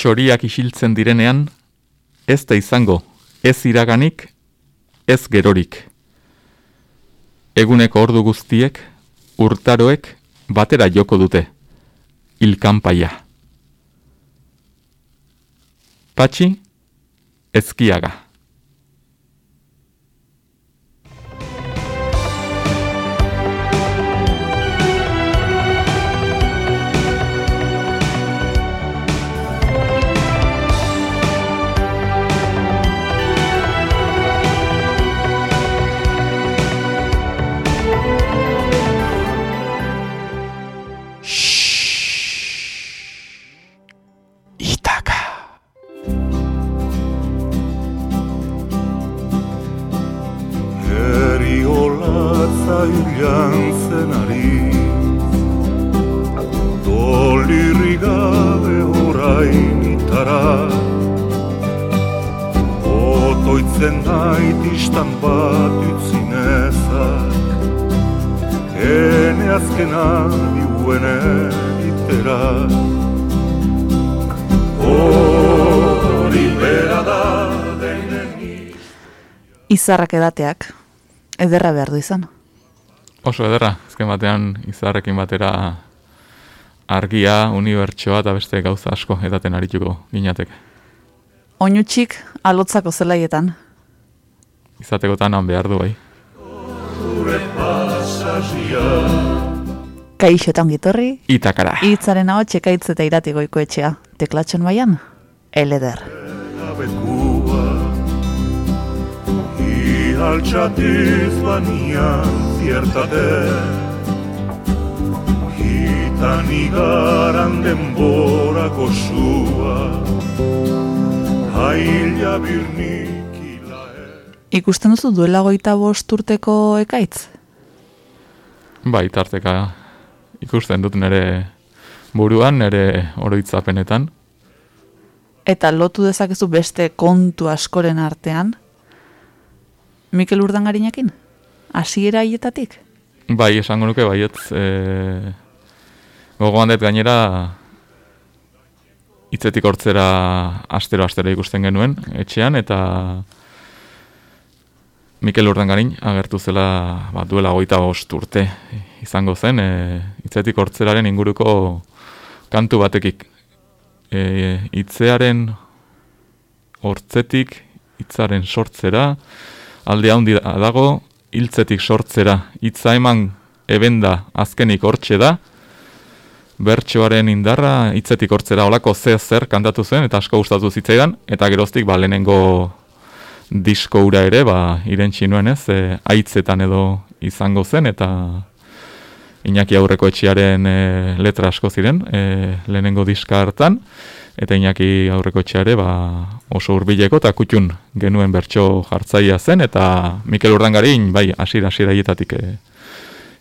txoriak isiltzen direnean, ez da izango, ez iraganik, ez gerorik. Eguneko ordu guztiek, urtaroek, batera joko dute, ilkanpaia. Patxi, ezkiaga. Izarrak edateak ederra behar du izan. Oso ederra, ezken batean izarrekin batera argia, unibertsoa eta beste gauza asko edaten arituko ginateke. Oinutxik alotzako zelaietan. Izatekotan han behar du bai. Kaixotan gitorri. Itakara. Itzaren hau txekaitz eta iratikoiko etxea. Teklatxon baian, eleder. altxatiz banian ziertate Hitan igaran denborako sua Haila birnik Ikusten duzu duela goita bost urteko ekaitz? Bai, tarteka ikusten dut nere buruan, nere oroitzapenetan. Eta lotu dezakezu beste kontu askoren artean? Mikel Urdangarinekin? Hasiera hietatik? Bai, esango nuke baiet. E, gogoan dut gainera hitzetik hortzera astero astero ikusten genuen etxean eta Mikel Urdangarin agertu zela ba, duela goita bost urte izango zen e, hitzetik hortzeraren inguruko kantu batekik e, itzearen hortzetik hitzaren sortzera alde handi dago, hiltzetik sortzera, hitza eman ebenda azkenik hortxe da, bertsoaren indarra hitzetik hortzera olako ze zer kantatu zen, eta asko gustatu zitzaidan, eta geroztik ba, lehenengo disko ura ere, ba, irentxi nuen ez, e, aitzetan edo izango zen, eta Iñaki aurreko etxearen e, letra asko ziren, e, lehenengo diska hartan, eta Iñaki aurreko etxeare ba, oso hurbileko eta kutxun genuen bertso jartzaia zen, eta Mikel Urdangarin bai hasiera hasiera hietatik e,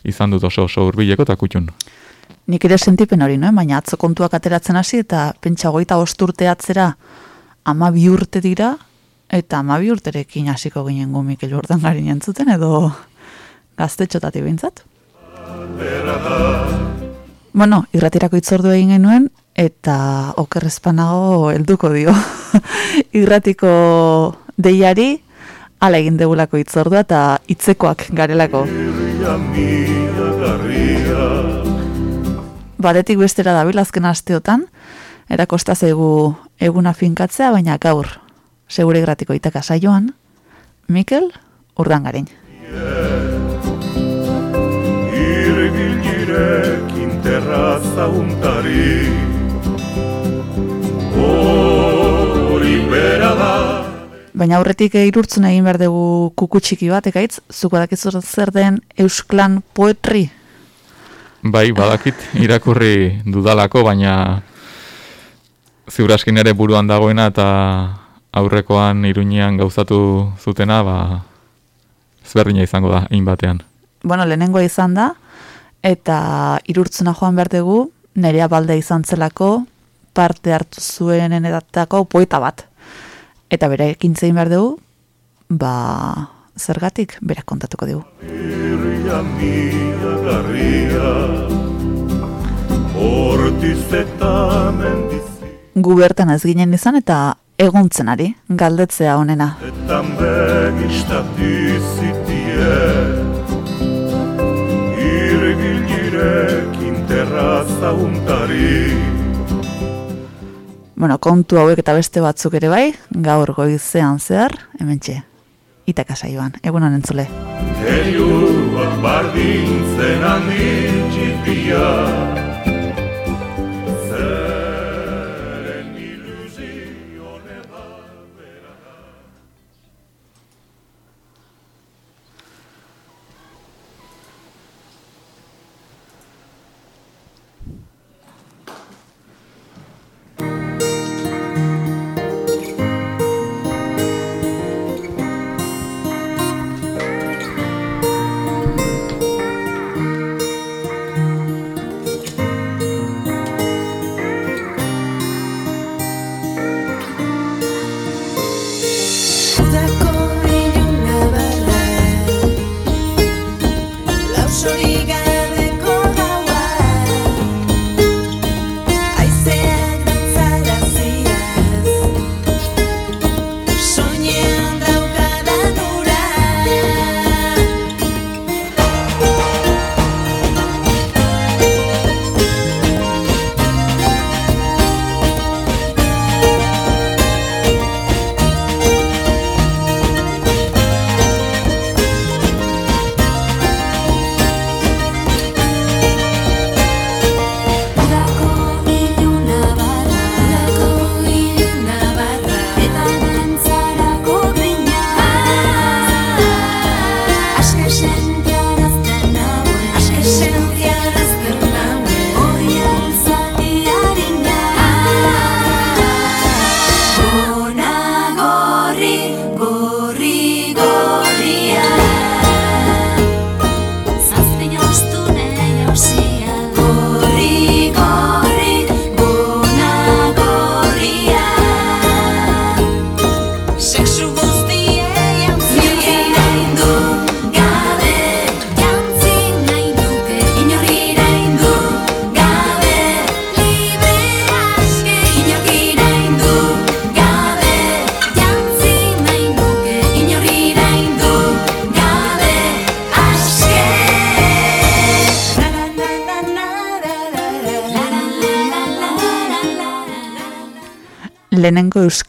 izan dut oso oso hurbileko eta kutxun. Nik ere sentipen hori, no? baina atzo kontuak ateratzen hasi eta pentsa goita osturte atzera ama bi urte dira, eta ama bi urterekin hasiko ginen gu Mikel Urdangarin entzuten edo gaztetxotatik bintzat. Bueno, irratirako itzordu egin genuen, eta okerrezpanago helduko dio. Irratiko deiari, ala egin degulako itzordua eta itzekoak garelako. Badetik bestera da bilazken asteotan, erakosta zegu eguna finkatzea, baina gaur, segure gratiko itaka saioan, Mikel Urdangarin. Irgin terraza untari Baina aurretik irurtzen egin behar dugu kuku txiki bat, ekaitz? Zuko dakizu zer den Eusklan poetri? Bai, badakit, irakurri dudalako, baina ziuraskin ere buruan dagoena eta aurrekoan iruñean gauzatu zutena, ba, zberdina izango da, egin batean. Bueno, lehenengo izan da, eta irurtzuna joan behar dugu, nerea balde izan zelako, parte hartu zuenen edatako poeta bat. Eta bere ekin zein behar dugu, ba, zergatik, berak kontatuko dugu. gu bertan ez ginen izan eta egontzen ari, galdetzea honena. Etan begistati zitie Irgilirekin terraza untari Bueno, kontu hauek eta beste batzuk ere bai, gaur goizean zehar, hemen txe, itaka saioan, egun entzule. Heriuak bardintzen handi txipia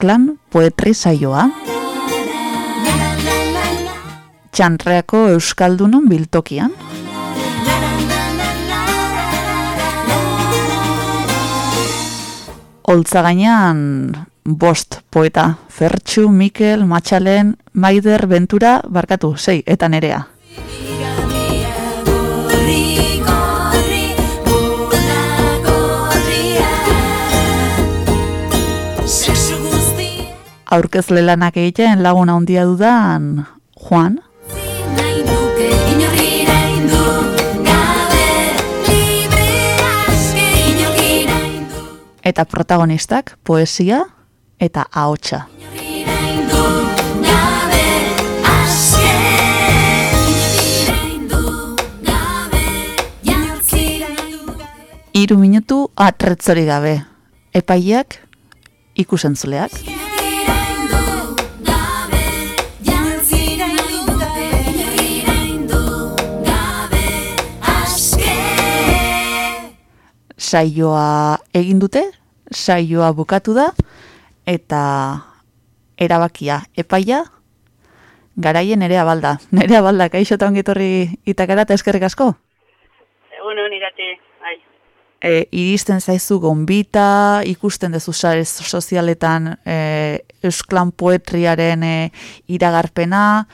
Eusklan poetri saioa, txantreako euskaldunon biltokian, Holtza gainean bost poeta, Fertxu, Mikel, Matxalen, Maider, Ventura, barkatu, sei, eta nerea. aurkezle lanak egiten laguna handia dudan Juan eta protagonistak poesia eta ahotsa. Iru minutu atretzori gabe. Epaiak ikusentzuleak saioa egin dute, saioa bukatu da, eta erabakia epaia, garaien nerea balda. Nerea balda, kaixo eta ongitorri itakara eta eskerrik asko? Egun hon irate, bai. E, iristen zaizu gonbita, ikusten dezu sare sozialetan e, eusklan poetriaren e, iragarpena,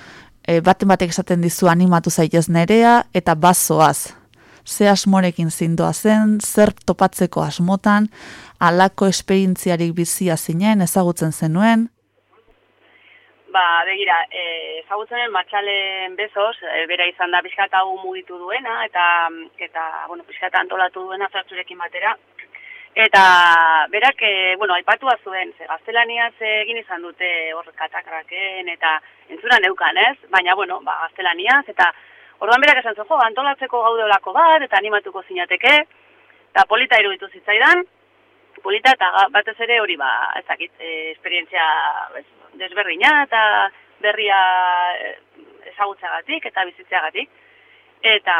e, baten batek esaten dizu animatu zaitez nerea, eta bazoaz. Ze asmorekin zindoa zen, zer topatzeko asmotan, alako esperientziarik bizia zinen, ezagutzen zenuen, Ba, begira, e, ezagutzenen matxalen bezos, e, bera izan da pixkat hau mugitu duena, eta, eta bueno, pixkat antolatu duena zertzurekin batera. Eta berak, e, bueno, aipatua zuen, ze gaztelaniaz egin izan dute hor katakraken, eta entzuna neukan, ez? Baina, bueno, ba, gaztelaniaz, eta orduan berak esan zuen, jo, antolatzeko gaudeolako bat, eta animatuko zinateke, eta polita iruditu zitzaidan, polita eta batez ere hori ba, ez dakit, e, esperientzia ez, desberdina eta berria e, ezagutzagatik eta bizitzeagatik. Eta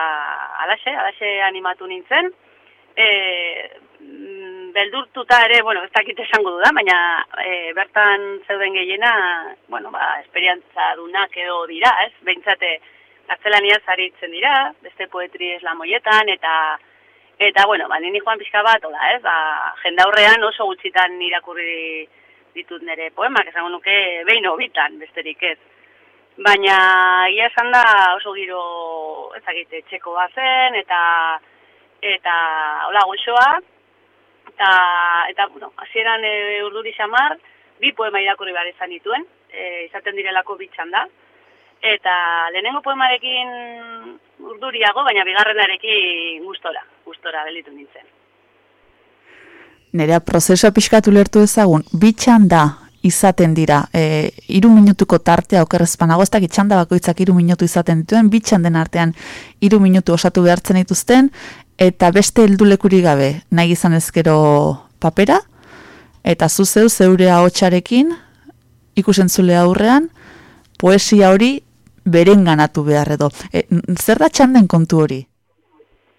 alaxe, alaxe animatu nintzen, e, beldurtuta ere, bueno, ez dakit esango duda, baina e, bertan zeuden gehiena, bueno, ba, esperientza dunak edo dira, ez? Behintzate, gaztelaniaz aritzen dira, beste poetri eslamoietan, eta Eta, bueno, ba, nini joan pixka bat, hola, ez, ba, jendaurrean oso gutxitan irakurri ditut nire poemak, esango nuke behin hobitan, besterik ez. Baina, ia esan da oso giro, ezagite, txeko zen, eta, eta, hola, goxoa, eta, eta, bueno, hasieran e, urduri xamar, bi poema irakurri behar izan dituen, e, izaten direlako bitxan da, eta lehenengo poemarekin urduriago, baina bigarrenarekin gustora, gustora belitu nintzen. Nerea prozesua pixkatu lertu ezagun, bitxan da izaten dira, e, iru minutuko tartea okerrezpanago, ez dakit txanda bakoitzak iru minutu izaten dituen, bitxan den artean iru minutu osatu behartzen dituzten, eta beste heldulekurik gabe, nahi izan ezkero papera, eta zuzeu zeure ahotsarekin ikusentzule aurrean, poesia hori beren ganatu behar edo. E, zer da txanden kontu hori?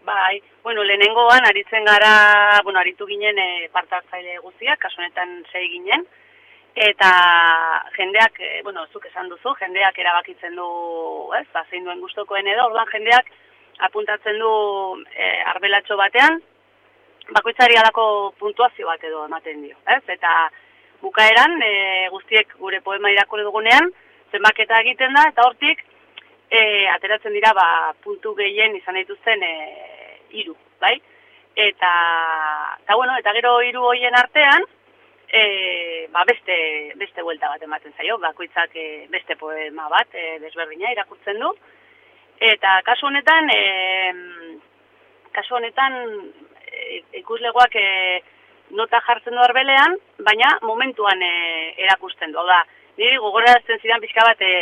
Bai, bueno, lehenengoan aritzen gara, bueno, aritu ginen e, parte hartzaile guztiak, kasu honetan sei ginen, eta jendeak, e, bueno, zuk esan duzu, jendeak erabakitzen du, ez, ba, zein duen gustokoen edo, orduan jendeak apuntatzen du e, arbelatxo batean, bakoitzari alako puntuazio bat edo ematen dio, ez? Eta bukaeran e, guztiek gure poema irakurri dugunean, zenbaketa egiten da, eta hortik e, ateratzen dira ba, puntu gehien izan dituzten e, hiru, bai? Eta, eta, bueno, eta gero hiru hoien artean, e, ba, beste, beste buelta bat ematen zaio, bakoitzak e, beste poema bat e, desberdina irakurtzen du. Eta kasu honetan, e, kasu honetan e, ikuslegoak e, nota jartzen du arbelean, baina momentuan e, erakusten du. Da, niri gogorarazten zidan pixka bat e,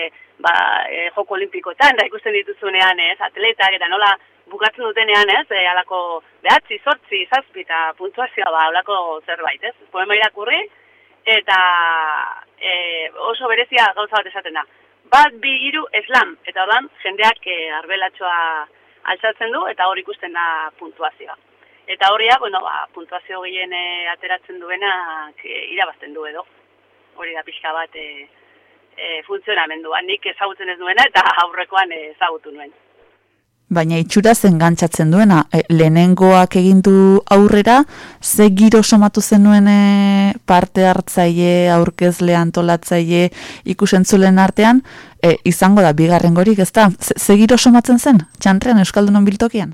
ba, e, joko olimpikoetan, da ikusten dituzunean, ez, atletak, eta nola bukatzen dutenean, ez, e, alako behatzi, sortzi, zazpi, eta puntuazioa, ba, alako zerbait, ez, poema irakurri, eta e, oso berezia gauza bat esaten da. Bat, bi, hiru, eslam, eta ordan jendeak e, arbelatxoa altzatzen du, eta hor ikusten da puntuazioa. Eta horria, bueno, ba, puntuazio gehien ateratzen duena e, irabazten du edo. Hori da pixka bat e, e, funtzionamendua. Nik ezagutzen ez duena eta aurrekoan ezagutu nuen. Baina itxuraz engantzatzen duena, e, lehenengoak egin du aurrera, ze giro somatu zenuen e, parte hartzaile, aurkezle, antolatzaile, ikusentzulen artean, e, izango da bigarrengorik, ez da? Ze, giro somatzen zen, txantrean Euskaldunon biltokian?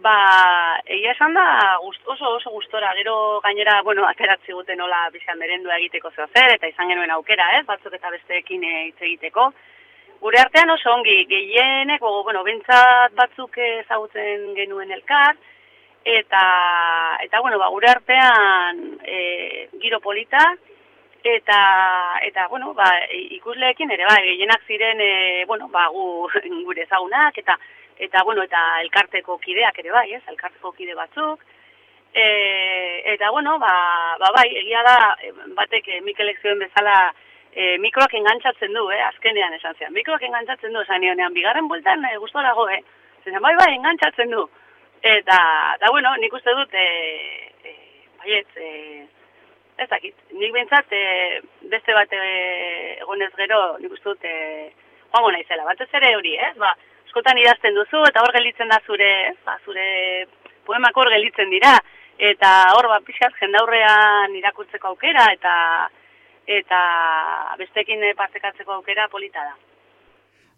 Ba, egia esan da gust, oso oso gustora, gero gainera, bueno, ateratzi guten nola bizan merendua egiteko zeo zer, eta izan genuen aukera, ez, batzuk eta besteekin eh, hitz egiteko. Gure artean oso ongi, gehienek, o, bueno, bentsat batzuk ezagutzen genuen elkar, eta, eta bueno, ba, gure artean e, giro polita, eta, eta bueno, ba, ikusleekin ere, ba, gehienak ziren, e, bueno, ba, gu, gure ezagunak, eta, eta bueno, eta elkarteko kideak ere bai, ez, elkarteko kide batzuk. E, eta bueno, ba, ba bai, egia da, e, batek e, Mikelek zioen bezala e, mikroak engantzatzen du, eh, azkenean esan zean. Mikroak engantzatzen du, esan nionean, bigarren bueltan e, gustorago, eh. Zeran, bai, bai, engantzatzen du. Eta, eta bueno, nik uste dut, e, e, baiet, e, ez dakit, nik bintzat, e, beste bat e, egonez gero, nik uste dut, e, joango naizela, batez ere hori, ez, ba, askotan idazten duzu, eta hor gelditzen da zure, ba, zure poemak hor gelditzen dira, eta hor, ba, pixkat, jendaurrean irakurtzeko aukera, eta eta bestekin eh, partekatzeko aukera polita da.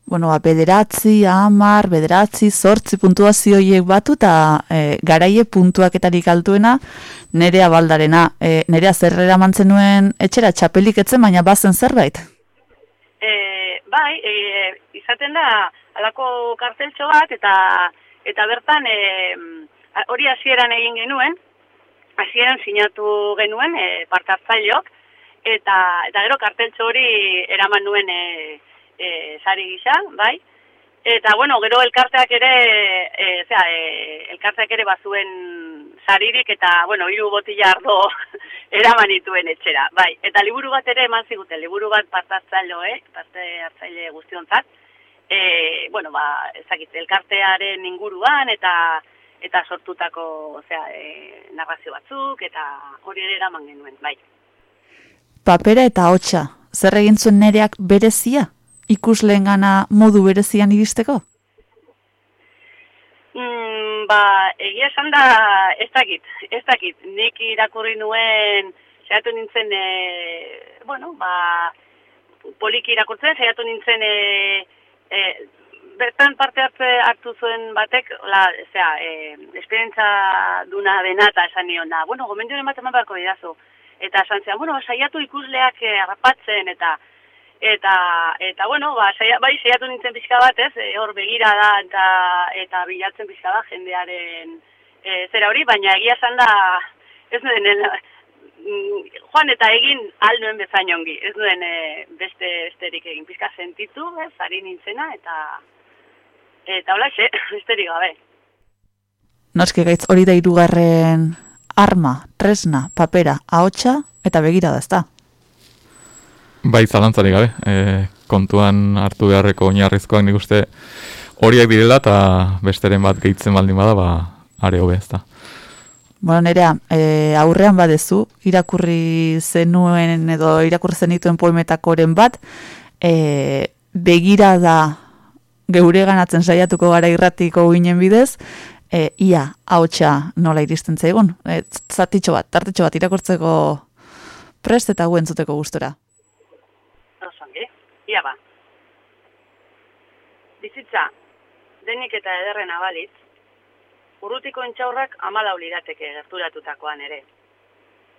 Bueno, ba, bederatzi, amar, bederatzi, zortzi puntuazioiek batu eta e, garaie puntuaketarik altuena nerea baldarena. E, nerea zerrera mantzen nuen etxera txapelik etzen, baina bazen zerbait? E, bai, e, izaten da alako karteltxo bat eta eta bertan e, hori hasieran egin genuen, hasieran sinatu genuen e, parte hartzaileok, eta, eta gero karteltxo hori eraman nuen e, e, sari gisa, bai, Eta, bueno, gero elkarteak ere, e, zera, e, elkarteak ere bazuen saririk eta, bueno, hiru botila ardo eraman dituen etxera. Bai, eta liburu bat ere eman ziguten, liburu bat parte hartzailo, eh? parte hartzaile guztionzat. E, bueno, ba, ezakit, elkartearen inguruan eta eta sortutako, osea, e, narrazio batzuk eta hori ere eraman genuen, bai. Papera eta hotxa, zer egin zuen nereak berezia? Ikusleen gana modu berezian iristeko? Mm, ba, egia esan da, ez dakit, ez dakit. Nik irakurri nuen, saiatu nintzen, e, bueno, ba, poliki irakurtzen, saiatu nintzen, e, e, bertan parte hartze hartu zuen batek, la, zera, e, esperientza duna dena eta esan nion da, bueno, gomendioen bat eman beharko didazu. Eta esan zean, bueno, saiatu ikusleak e, harrapatzen eta eta eta bueno, ba, saia, bai saiatu nintzen pixka bat, ez? E, hor begira da eta eta bilatzen pixka da jendearen e, zera hori, baina egia esan da ez nuen mm, joan eta egin alnoen bezain ongi. Ez duen e, beste esterik egin pixka sentitu, ez, ari nintzena eta eta hola xe, besterik gabe. Noski gaitz hori da hirugarren arma, tresna, papera, ahotsa eta begira da, ezta? Bai, zalantzarik gabe, e, kontuan hartu beharreko oinarrizkoak nik uste horiek direla eta besteren bat gehitzen baldin bada, ba, are hobe ez da. Bueno, nerea, e, aurrean badezu, irakurri zenuen edo irakurri zenituen poemetakoren bat, e, begira da geure ganatzen saiatuko gara irratiko ginen bidez, e, ia, haotxa nola iristen zaigun, e, zatitxo bat, tartitxo bat irakurtzeko prest eta guen zuteko gustora. Osongi, ia ba. Bizitza, denik eta ederren abalitz, urrutiko entxaurrak amalau lirateke gerturatutakoan ere.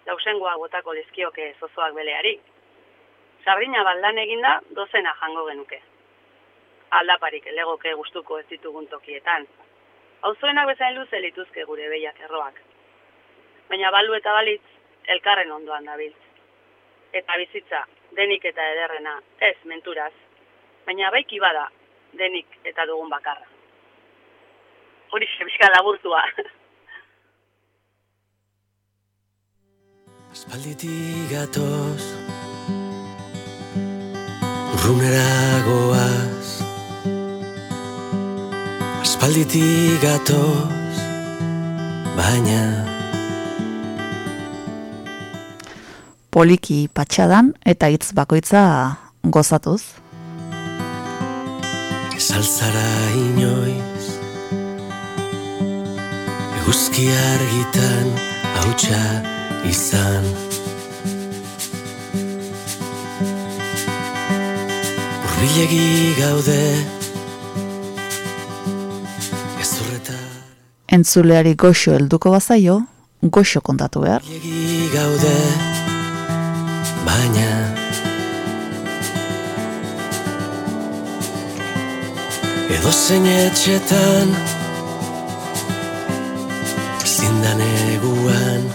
Lausengoa botako lizkioke zozoak beleari. Sardina baldan eginda dozena jango genuke. Aldaparik legoke gustuko ez ditugun tokietan. Auzoenak bezain luze lituzke gure behiak erroak. Baina balu eta balitz, elkarren ondoan dabiltz. Eta bizitza, denik eta ederrena, ez menturaz, baina baiki bada, denik eta dugun bakarra. Hori bizka laburtua. Aspalditik gatoz Urrunera goaz Aspalditik gatoz Baina Poliki patxadan eta hitz bakoitza gozatuz. Saltzara inoiz Eguzki argitan hautsa izan Urbilegi gaude Entzuleari goxo helduko bazaio, goxo kontatu behar. Gaude Baina Edo zein etxetan Zindan eguan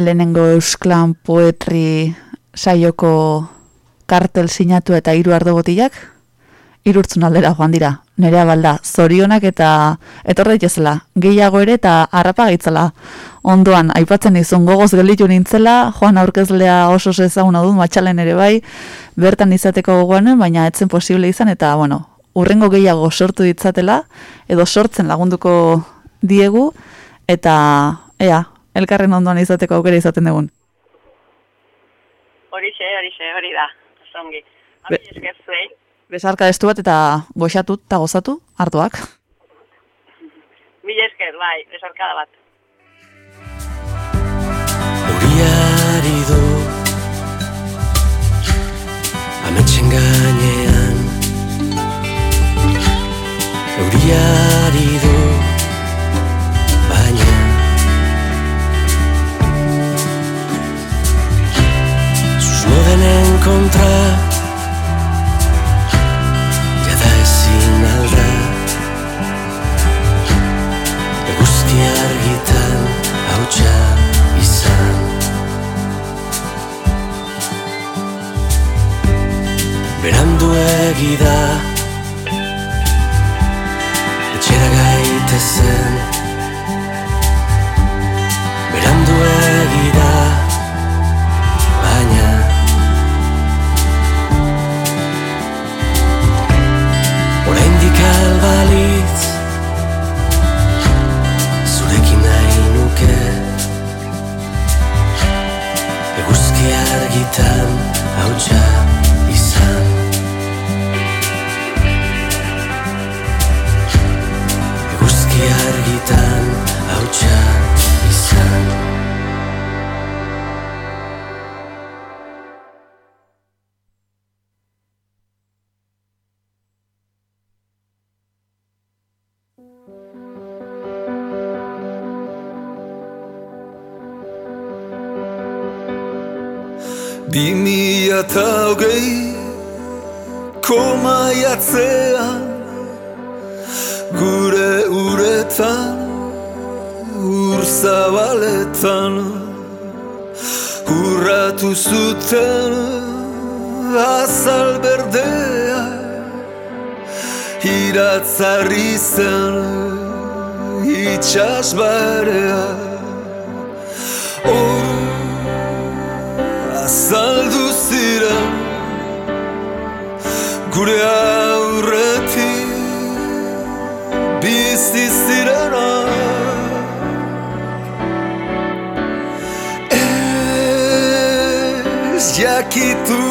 lehenengo eusklan poetri saioko kartel sinatu eta hiru ardo botilak, irurtzun aldera joan dira. Nerea balda, zorionak eta etor daitezela, gehiago ere eta harrapa gaitzela. Ondoan, aipatzen izun gogoz gelitu nintzela, joan aurkezlea oso ezaguna dut, matxalen ere bai, bertan izateko gogoan, baina etzen posible izan, eta, bueno, urrengo gehiago sortu ditzatela, edo sortzen lagunduko diegu, eta, ea, elkarren ondoan izateko aukera izaten dugun. Horixe, horixe, hori da. Zongi. Be- esker zuei. Besarka destu bat eta goxatu eta gozatu, hartuak. Mila esker, bai, besarkada bat. Euriari du Ametxen gainean Euriari du Baina Susmo denen kontra berandu egida Etxera gaitezen Berandu egida Baina Horain dikal balitz Zurekin nahi nuke. Eguzki Eguzki argitan hautsa koca insan. Dimi yatağa gey Koma yatzea Gure uretan zabaletan Urratu zuten azal berdea Iratzarri zen itxas barea. Hor azaldu ziren Gure Ez jakitu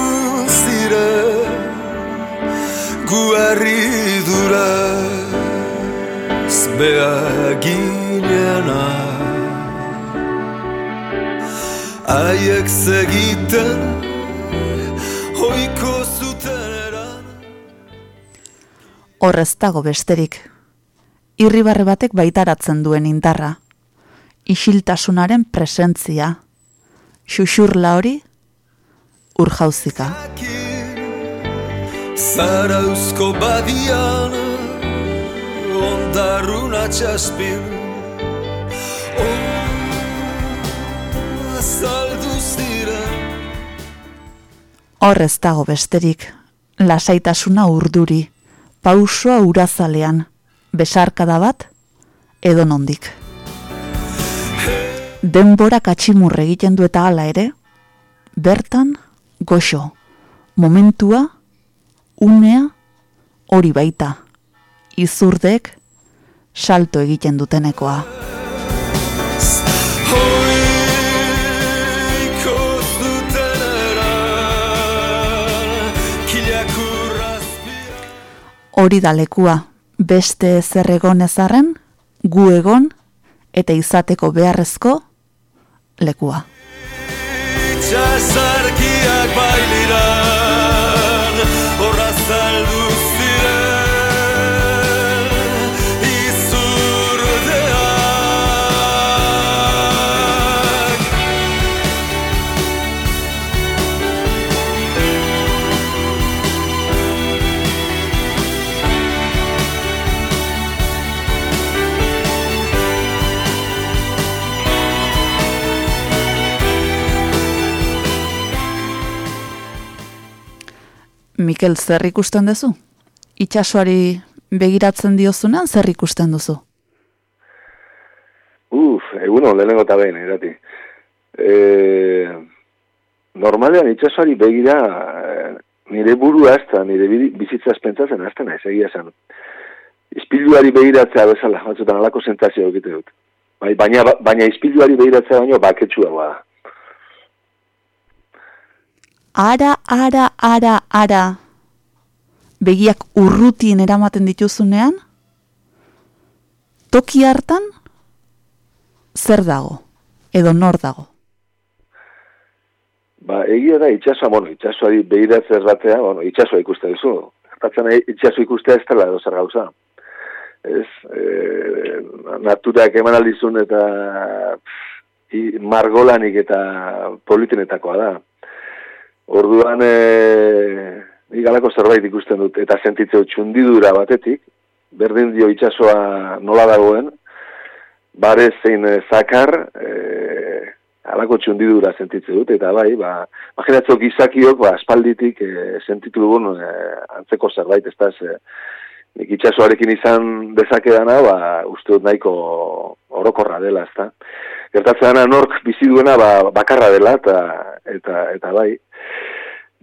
ziren gu harridura behagineana Haiek zegiten hoiko zuten eran Horrez dago besterik. Irribarre batek baitaratzen duen indarra. Isiltasunaren presentzia. Xuxurla hori, urjauzika. Zarauzko badian Ondarruna txaspin Azaldu ziren Horrez dago besterik. Lasaitasuna urduri. Pausoa urazalean. Besarkada bat, edo nondik. Denbora katximurre egiten du eta hala ere, bertan, goxo, momentua, unea, hori baita, izurdek, salto egiten dutenekoa. Hori da lekua, beste zer egon ezarren, gu egon, eta izateko beharrezko lekua. Itxasarkiak bailiran Mikel, zer ikusten duzu? Itxasoari begiratzen diozunean zer ikusten duzu? Uf, eguno, lehenengo eta behin, irati. E, normalean itxasoari begira eh, nire burua ez da, nire bi- bizitza pentsatzen ez naiz, egia esan. Ispiluari begiratzea bezala, batzutan alako sentzazio egite dut. Bai, baina, baina ispiluari begiratzea baino baketsua bada. Ara, ara, ara, ara. Begiak urrutien eramaten dituzunean, toki hartan, zer dago? Edo nor dago? Ba, egia da itxasoa, bueno, itxasoari begiratzea erratea, bueno, itxasoa ikusten duzu. Nahi, itxaso ikustea ez dela edo zer gauza. Ez, e, naturak eman aldizun eta pff, margolanik eta politenetakoa da. Orduan, e, nik zerbait ikusten dut, eta sentitzeu txundidura batetik, berdin dio itxasoa nola dagoen, bare zein eh, zakar, e, halako txundidura sentitze dut, eta bai, ba, imaginatzeo gizakiok, ba, aspalditik e, sentitu dugun e, antzeko zerbait, ez da, e, nik itxasoarekin izan dezakedana, ba, uste dut nahiko orokorra dela, ez da. Gertatzen dena nork bizi duena ba, bakarra dela, eta, eta, eta bai,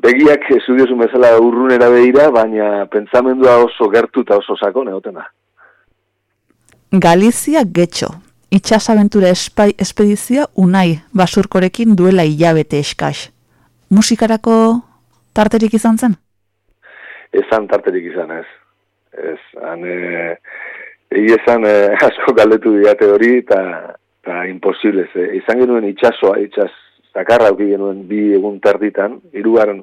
begiak estudiozun bezala urrunera behira, baina pentsamendua oso gertu eta oso sakon egotena. Galizia getxo. Itxasabentura espai espedizia unai basurkorekin duela hilabete eskas. Musikarako tarterik izan zen? ezan tarterik izan ez. Ez, han, e, egi esan e, asko galdetu diate hori, eta eta imposible. E, izan genuen itxasoa, itxas zakarra auki genuen bi egun terditan, hirugarren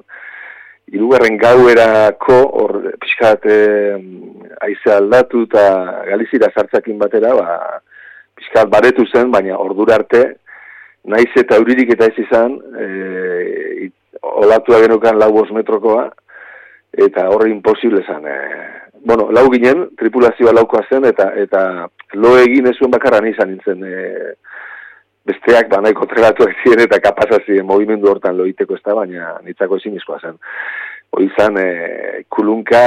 hirugarren gauerako hor pixkat e, aize aldatu eta galizira sartzakin batera, ba, pixkat baretu zen, baina ordura arte, naiz eta euririk eta ez izan, e, olatua genukan lau metrokoa, eta horre imposible zen. E, bueno, lau ginen, tripulazioa laukoa zen, eta eta lo egin ez zuen bakarra izan nintzen, e, besteak ba nahiko trebatuak ziren eta kapazazien movimendu hortan loiteko ez da, baina nitzako ezin izkoa zen. Hoi izan, e, kulunka,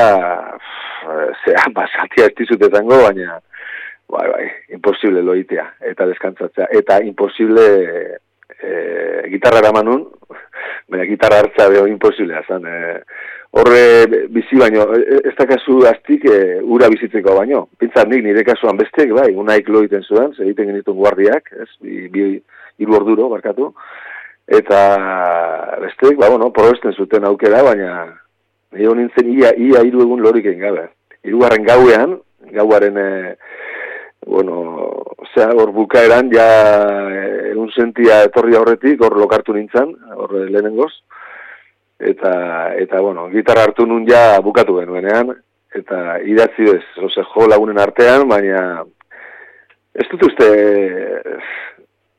pff, zera, basatia ez dizut ezango, baina, bai, bai, imposible loitea eta deskantzatzea. Eta imposible e, gitarra eramanun, baina gitarra hartza beho imposiblea zen. E, horre bizi baino, e, ez dakazu aztik e, ura bizitzeko baino. Pintzat nik nire kasuan bestek, bai, unaik loiten zuen, ze egiten genituen guardiak, ez, bi, bi hiru orduro, barkatu. Eta bestek, ba, bueno, probesten zuten aukera, baina nire nintzen ia, ia hiru egun lorik egin gabe. Hirugarren gauean, gauaren, e, bueno, osea, hor bukaeran, ja, e, egun sentia etorri aurretik, hor lokartu nintzen, hor lehenengoz, eta, eta bueno, gitarra hartu nun ja bukatu genuenean, eta idatzi ez, ose, jo lagunen artean, baina ez dut uste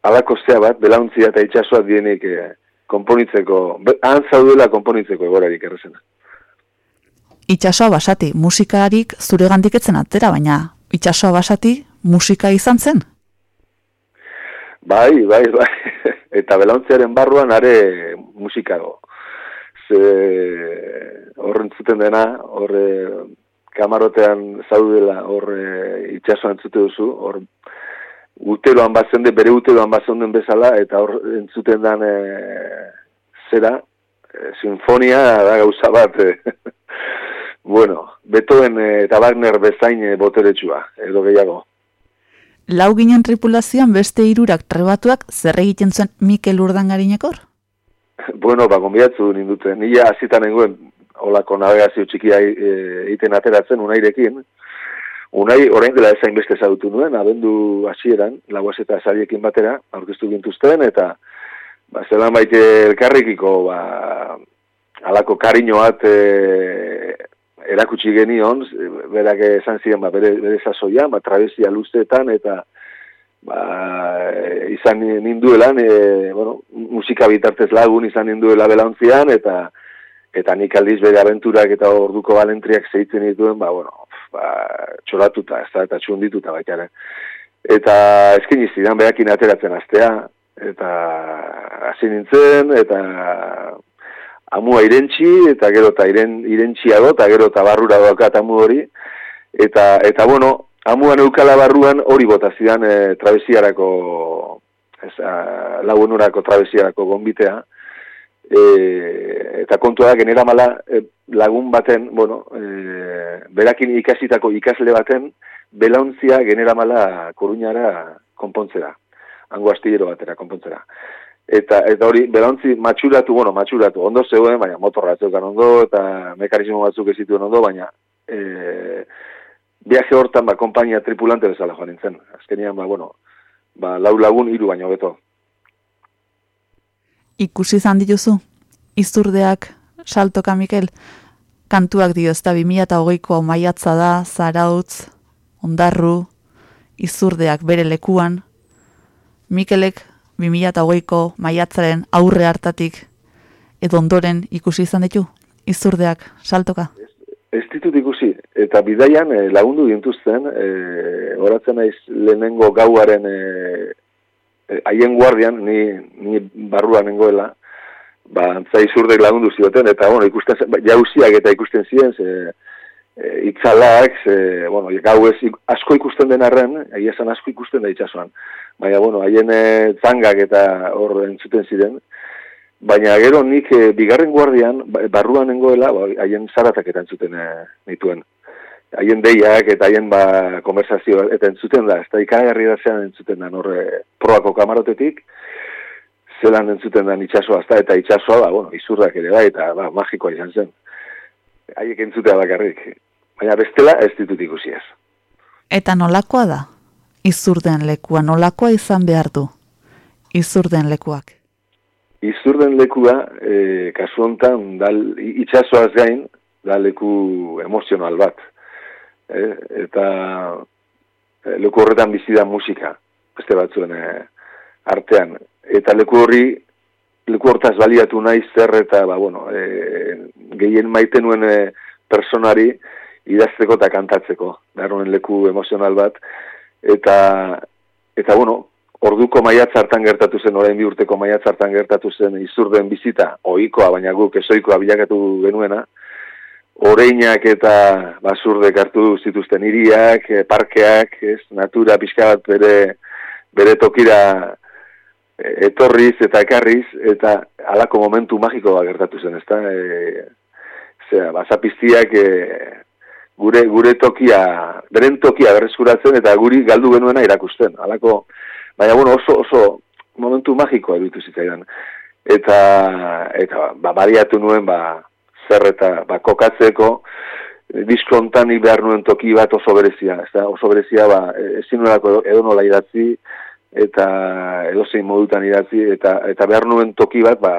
alako zea bat, belauntzia eta itxasoa dienik eh, konponitzeko, han zaudela konponitzeko egorarik errezena. Itxasoa basati, musikarik zure gandik etzen atera, baina itxasoa basati musika izan zen. Bai, bai, bai. Eta belauntziaren barruan are musikago. Ze horren zuten dena, horre kamarotean zaudela, horre itxasoan entzute duzu, hor uteloan bazende, bere uteloan bazenden bezala, eta hor entzuten dan e, zera, e, sinfonia da gauza bat, e, bueno, Beethoven e, eta Wagner bezain boteretsua, edo gehiago. Lau ginen tripulazioan beste hirurak trebatuak zer egiten zuen Mikel Urdangarinekor? Bueno, ba, gonbiatzu ninduten. Nila azitan nengoen, olako navegazio txikia e, egiten ateratzen unairekin. Unai, orain dela ezain beste zautu nuen, abendu hasieran, laguaz eta zariekin batera, aurkeztu gintuzten, eta ba, zelan baite elkarrikiko, ba, alako kariño bat e, erakutsi genion, berak esan ziren, ba, bere, bere sasoian, ba, trabesia luzeetan, eta ba, izan ninduelan, e, bueno, musika bitartez lagun izan ninduela belauntzian, eta eta nik aldiz bere abenturak eta orduko balentriak zeitzen dituen, ba, bueno, ba, txoratuta, ez da, eta txundituta baita. Eta eskin zidan behakin ateratzen astea, eta hasi nintzen, eta amua irentxi, eta gero eta iren, irentxiago, eta gero eta barrura doakat amu hori, eta, eta bueno, amuan eukala barruan hori bota zidan e, travesiarako, ez, a, lagunorako travesiarako gonbitea, e, eta kontua da, genera mala e, lagun baten, bueno, e, berakin ikasitako ikasle baten, belauntzia genera mala koruñara konpontzera, hango astillero batera konpontzera. Eta, eta hori, belauntzi matxuratu, bueno, matxuratu, ondo zegoen, baina motorra zeukan ondo, eta mekanismo batzuk ez zituen ondo, baina e, viaje hortan, ba, kompainia tripulante bezala joan nintzen. Azkenian, ba, bueno, ba, lau lagun hiru baino beto. Ikusi izan dituzu? Izurdeak, saltoka Mikel, kantuak dio ez da 2008ko maiatza da, zarautz, ondarru, izurdeak bere lekuan. Mikelek 2008ko maiatzaren aurre hartatik edo ondoren ikusi izan ditu? Izurdeak, saltoka? Ez ditut ikusi, eta bidaian eh, lagundu dintuzten, eh, horatzen naiz lehenengo gauaren eh, haien guardian, ni, ni barruan nengoela, ba, antza izurdek lagundu zioten, eta, bueno, ikusten, ba, jauziak eta ikusten ziren, ze, e, itzalak, ze, bueno, gau ez asko ikusten den arren, egia esan asko ikusten da itxasuan, baina, bueno, haien e, zangak eta hor entzuten ziren, baina gero nik e, bigarren guardian, ba- barruan nengoela, ba, haien zaratak eta entzuten e, nituen. Haien deiak eta haien ba, konversazioa, eta entzuten da, ez da ikagarri da zean entzuten da, horre proako kamarotetik, zelan entzuten da itxasoa, ezta, eta itxasoa, ba, bueno, izurrak ere bai, eta ba, magikoa izan zen. Haiek entzutea bakarrik. Baina bestela ez ditut ikusi ez. Eta nolakoa da? Izurden lekua, nolakoa izan behar du? Izurden lekuak. Izurden lekua, e, kasu hontan, dal, itxasoaz gain, da leku emozional bat. E, eta e, leku horretan bizi da musika, beste batzuen e, artean. Eta leku horri leku hortaz baliatu naiz zer eta, ba, bueno, e, gehien maite nuen e, personari idazteko eta kantatzeko, nuen leku emozional bat, eta, eta bueno, orduko maiatz hartan gertatu zen, orain bi urteko maiatz hartan gertatu zen izurden bizita, ohikoa baina guk esoikoa bilakatu genuena, oreinak eta basurdek hartu zituzten hiriak, eh, parkeak, ez, natura pixka bat bere, bere tokira eh, etorriz eta ekarriz, eta halako momentu magiko bat gertatu zen, ezta? E, zera, bazapiztiak e, gure gure tokia, beren tokia berreskuratzen eta guri galdu genuena irakusten. Halako, baina bueno, oso oso momentu magikoa iruditu zitzaidan. Eta eta ba baliatu nuen ba zer eta ba kokatzeko disko hontan ni behar nuen toki bat oso berezia, ezta? Oso berezia ba ezin nolako edo nola idatzi eta edozein modutan idatzi eta eta behar nuen toki bat ba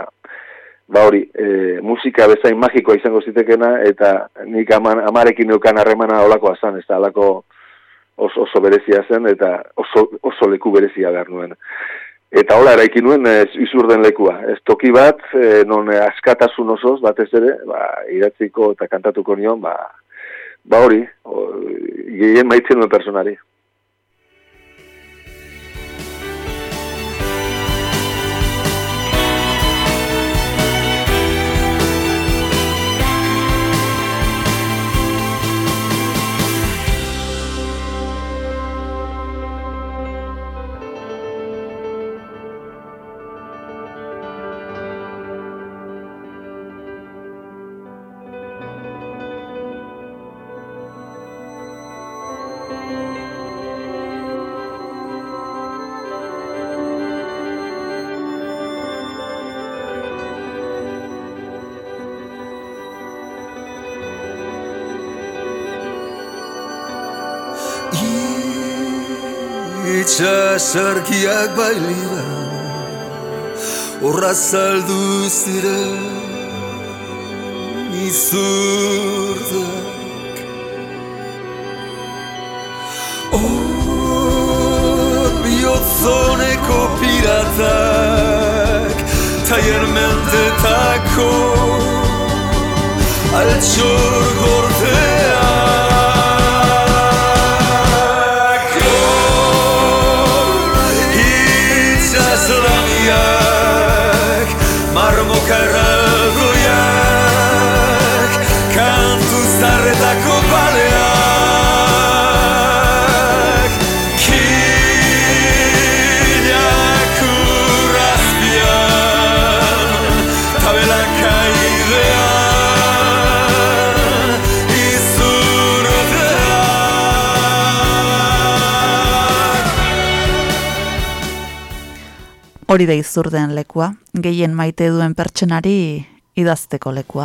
ba hori, e, musika bezain magikoa izango zitekena, eta nik aman, amarekin neukan harremana olakoa zan, ez da, alako oso, oso berezia zen, eta oso, oso leku berezia behar nuen. Eta hola eraikin nuen ez izurden lekua. Ez toki bat, e, non e, askatasun osoz, batez ere, ba, idatziko eta kantatuko nion, ba, ba hori, gehien maitzen nuen personari. Itxasarkiak bailira Horra saldu zire Izurdak Hor bihotzoneko piratak Taier mendetako Altxor gordeak Hori da izurden lekua, gehien maite duen pertsenari idazteko lekua.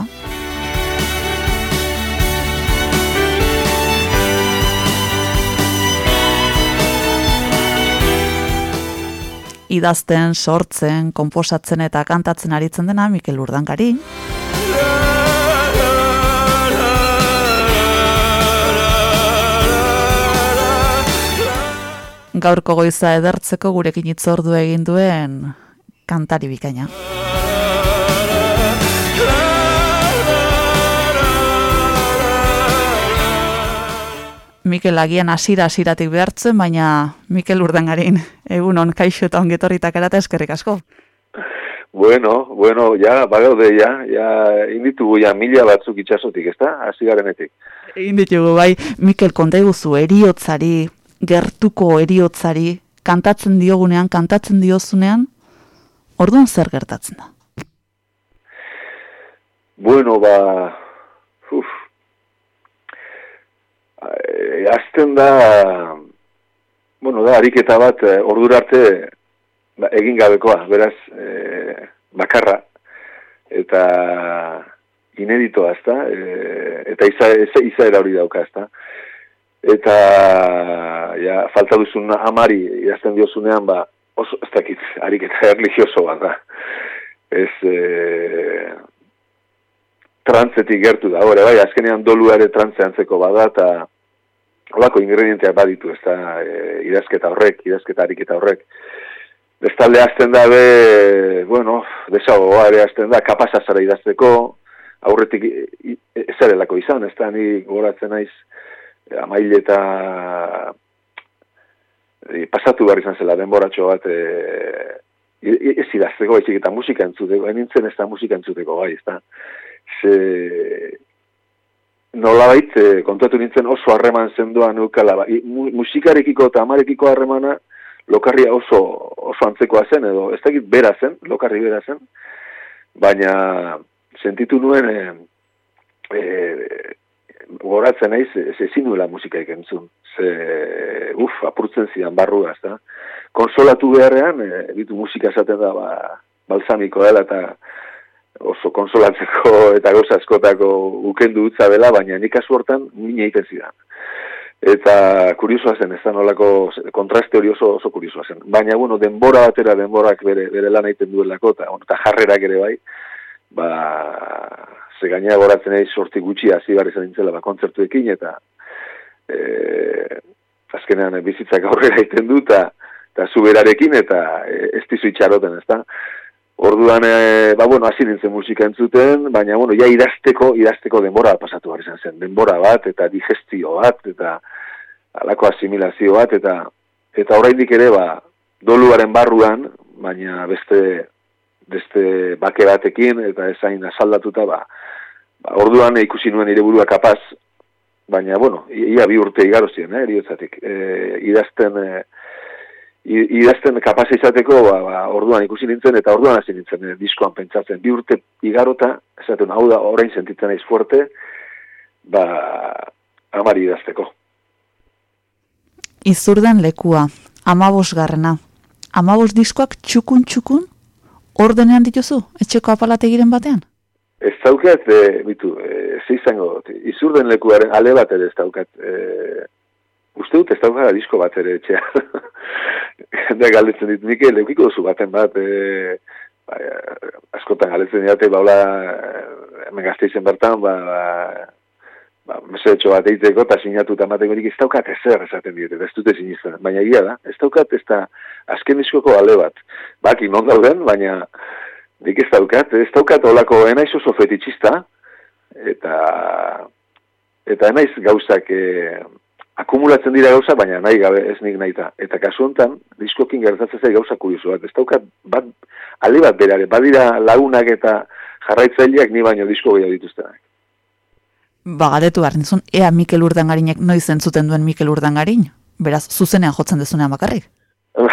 Idazten, sortzen, konposatzen eta kantatzen aritzen dena Mikel Urdangari. Gaurko goiza edertzeko gurekin itzordu egin duen kantari bikaina. Mikel agian hasira hasiratik behartzen, baina Mikel Urdangarin egunon kaixo eta ongetorritak erata eskerrik asko. Bueno, bueno, ja, bagaude, ja, ja, inditugu ja mila batzuk itxasotik, ezta? Hasi garenetik. Egin ditugu bai, Mikel konta iguzu eriotzari, gertuko eriotzari, kantatzen diogunean, kantatzen diozunean, orduan zer gertatzen da? Bueno, ba, uf, Eh, azten da, bueno, da, ariketa bat, eh, ordura arte ba, egin gabekoa, beraz, eh, bakarra, eta ineditoa, ezta, eh, eta iza, iza, izaera hori dauka, ezta, eta ja, falta duzun amari idazten diozunean, ba, oso, ez dakit, ariketa erligioso bat da. Ez, e, trantzetik gertu da, hori, bai, azkenean dolua ere trantze antzeko bada, eta holako ingredienteak baditu, ez da, e, idazketa horrek, idazketa ariketa horrek. bestalde hasten da be, bueno, desagoa ere hasten da, kapasa zara idazteko, aurretik i- ezerelako izan, ez da, ni goratzen naiz, amaile eta e, pasatu behar izan zela denboratxo bat, e, i- i- ez idazteko, baizik eta musika entzuteko, nintzen ez da musika entzuteko, bai, ez da. Ze, nolabait, e, kontatu nintzen oso harreman zendoa nukala, ba, i- mu, musikarekiko eta amarekiko harremana, lokarria oso, oso antzekoa zen, edo ez dakit bera zen, lokarri bera zen, baina sentitu nuen e, e, goratzen naiz, ez ezin nuela musikaik entzun. Ze, uf, apurtzen zidan barrua, ez da. Konsolatu beharrean, e, bitu musika esaten da, ba, balsamiko dela, eta oso konsolatzeko eta gauza askotako ukendu utza dela, baina nik kasu hortan mine egiten zidan. Eta kuriosoa zen, ez da nolako kontraste hori oso, oso kuriosoa zen. Baina, bueno, denbora batera denborak bere, bere lan egiten duelako, eta, eta jarrerak ere bai, ba, ze gainea goratzen nahi sorti gutxi hasi behar izan nintzela ba, kontzertuekin, eta e, azkenean bizitzak aurrera egiten du, eta, eta zuberarekin, eta e, ez dizu itxaroten, ez da? Orduan, e, ba, bueno, hasi nintzen musika entzuten, baina, bueno, ja idazteko, idazteko denbora pasatu behar izan zen. Denbora bat, eta digestio bat, eta alako asimilazio bat, eta eta oraindik ere, ba, doluaren barruan, baina beste beste bake batekin, eta ezain asaldatuta, ba, ba, orduan ikusi nuen nire burua kapaz, baina, bueno, ia bi urte igaro ziren, eh, eriotzatik, e, idazten, e, idazten kapaz izateko, ba, ba, orduan ikusi nintzen, eta orduan hasi nintzen e, diskoan pentsatzen, bi urte igarota, esaten, hau da, orain sentitzen naiz fuerte, ba, amari idazteko. Izurden lekua, amabos garrena. Amabos diskoak txukun-txukun, ordenean dituzu, etxeko apalategiren batean? Ez daukat, e, bitu, e, ze izango, izurden lekuaren ale bat ere ez daukat. E, uste dut ez daukat disko bat ere etxea. Jendea galdetzen dit, nik leukiko duzu baten bat, e, ba, askotan galdetzen didate, ba, hola, e, hemen gazteizen bertan, ba, ba, ba, mesetxo bat egiteko eta sinatu eta mateko ez daukat ezer esaten diete, ez dute sinisten. Baina egia da, ez daukat ez da azken diskoko ale bat. Baki non dauden, baina nik ez daukat, ez daukat olako enaiz oso fetitxista, eta eta enaiz gauzak e, akumulatzen dira gauza, baina nahi gabe ez nik nahita. Eta kasu honetan, diskokin gertatzen zai gauza kurioso bat. Ez daukat, bat, ale bat berare, badira lagunak eta jarraitzaileak ni baino disko gehiago dituztenak. Ba, galdetu behar nizun, ea Mikel Urdangarinek noiz entzuten duen Mikel Urdangarin? Beraz, zuzenean jotzen dezunean bakarrik.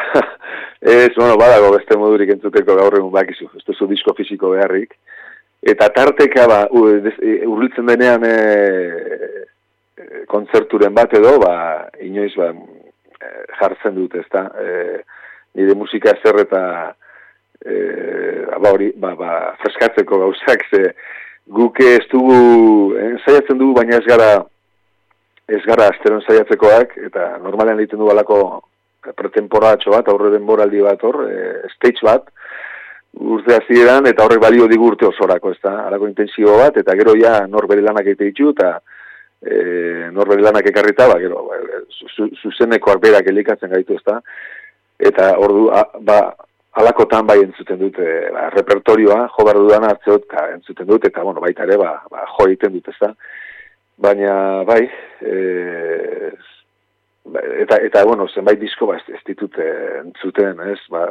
ez, bueno, badago beste modurik entzuteko gaur egun bakizu, ez duzu disko fisiko beharrik. Eta tarteka, ba, e, urbiltzen denean e, e, kontzerturen bat edo, ba, inoiz, ba, jartzen dut, ez da, e, nire musika zer eta e, ba, hori, ba, ba, freskatzeko gauzak, ze guk ez dugu, ensaiatzen dugu, baina ez gara, ez gara asteron saiatzekoak, eta normalean egiten du alako pretemporatxo bat, aurre denboraldi bat hor, e, stage bat, urte hasieran eta horrek balio digu urte osorako, ez da, alako intensio bat, eta gero ja nor bere lanak egite ditu, eta e, nor bere lanak ekarrita, ba, gero, ba, zu- zuzenekoak berak elikatzen gaitu, ez da, eta ordu, a, ba, alakotan bai entzuten dut, e, ba, repertorioa, jo behar dudan hartzeot, ka, entzuten dut, eta, bueno, baita ere, ba, ba, jo egiten dut, ez da, baina, bai, e, eta, eta, bueno, zenbait disko, ba, ez, ditut e, entzuten, ez, ba,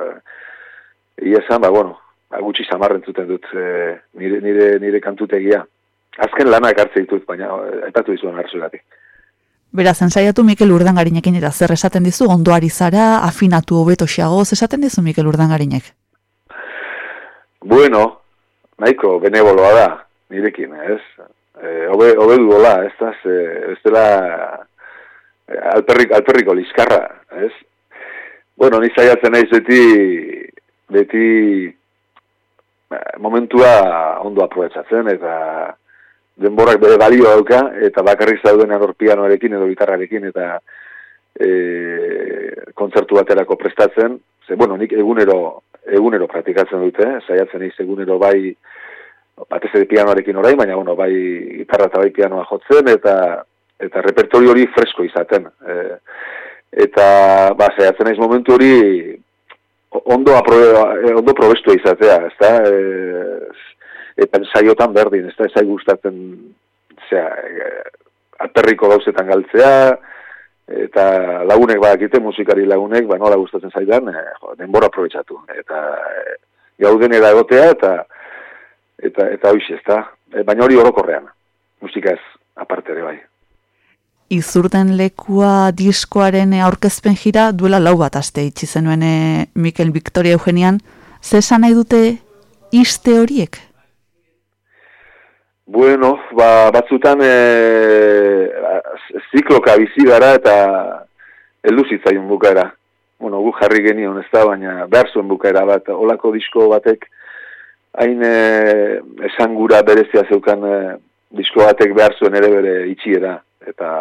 Ia esan, ba, bueno, ba, gutxi samarra entzuten dut e, nire, nire, nire kantutegia. Azken lanak hartze ditut, baina aipatu dizuen arzugatik. Beraz, ensaiatu Mikel Urdangarinekin eta zer esaten dizu, ondoari zara, afinatu hobeto xagoz esaten dizu Mikel Urdangarinek. Bueno, nahiko beneboloa da, nirekin, ez? E, hobe, hobe du hola, ez da, ze, ez dela e, alperrik, alperriko liskarra, ez? Bueno, ni saiatzen naiz beti, beti eh, momentua ondo aprobetsatzen, eta denborak bere balio dauka, eta bakarrik zaudenean hor pianoarekin edo gitarrarekin, eta e, kontzertu baterako prestatzen, ze, bueno, nik egunero, egunero praktikatzen dute, saiatzen naiz egunero bai, batez ere pianoarekin orain, baina, bueno, bai gitarra eta bai pianoa jotzen, eta eta repertorio hori fresko izaten. E, eta, ba, saiatzen naiz momentu hori, ondo, aprobe, eh, ondo probestua izatea, ez da, eta saiotan berdin, ez da, ez gustatzen, zera, e, alperriko gauzetan galtzea, eta lagunek badakite, musikari lagunek, ba, nola gustatzen zaidan, e, jo, denbora aprobetsatu, eta e, gaudenera egotea, eta eta eta hoiz, ez da, e, baina hori orokorrean, musika ez, aparte ere bai. Izurden lekua diskoaren aurkezpen jira duela lau bat aste itxi zenuen eh, Mikel Victoria Eugenian. Ze esan nahi dute iste horiek? Bueno, ba, batzutan e, zikloka bizi gara eta heldu zitzaion bukaera. Bueno, gu jarri genion ez da, baina behar zuen bukaera bat, olako disko batek, hain e, esangura berezia zeukan e, disko batek behar zuen ere bere itxiera, eta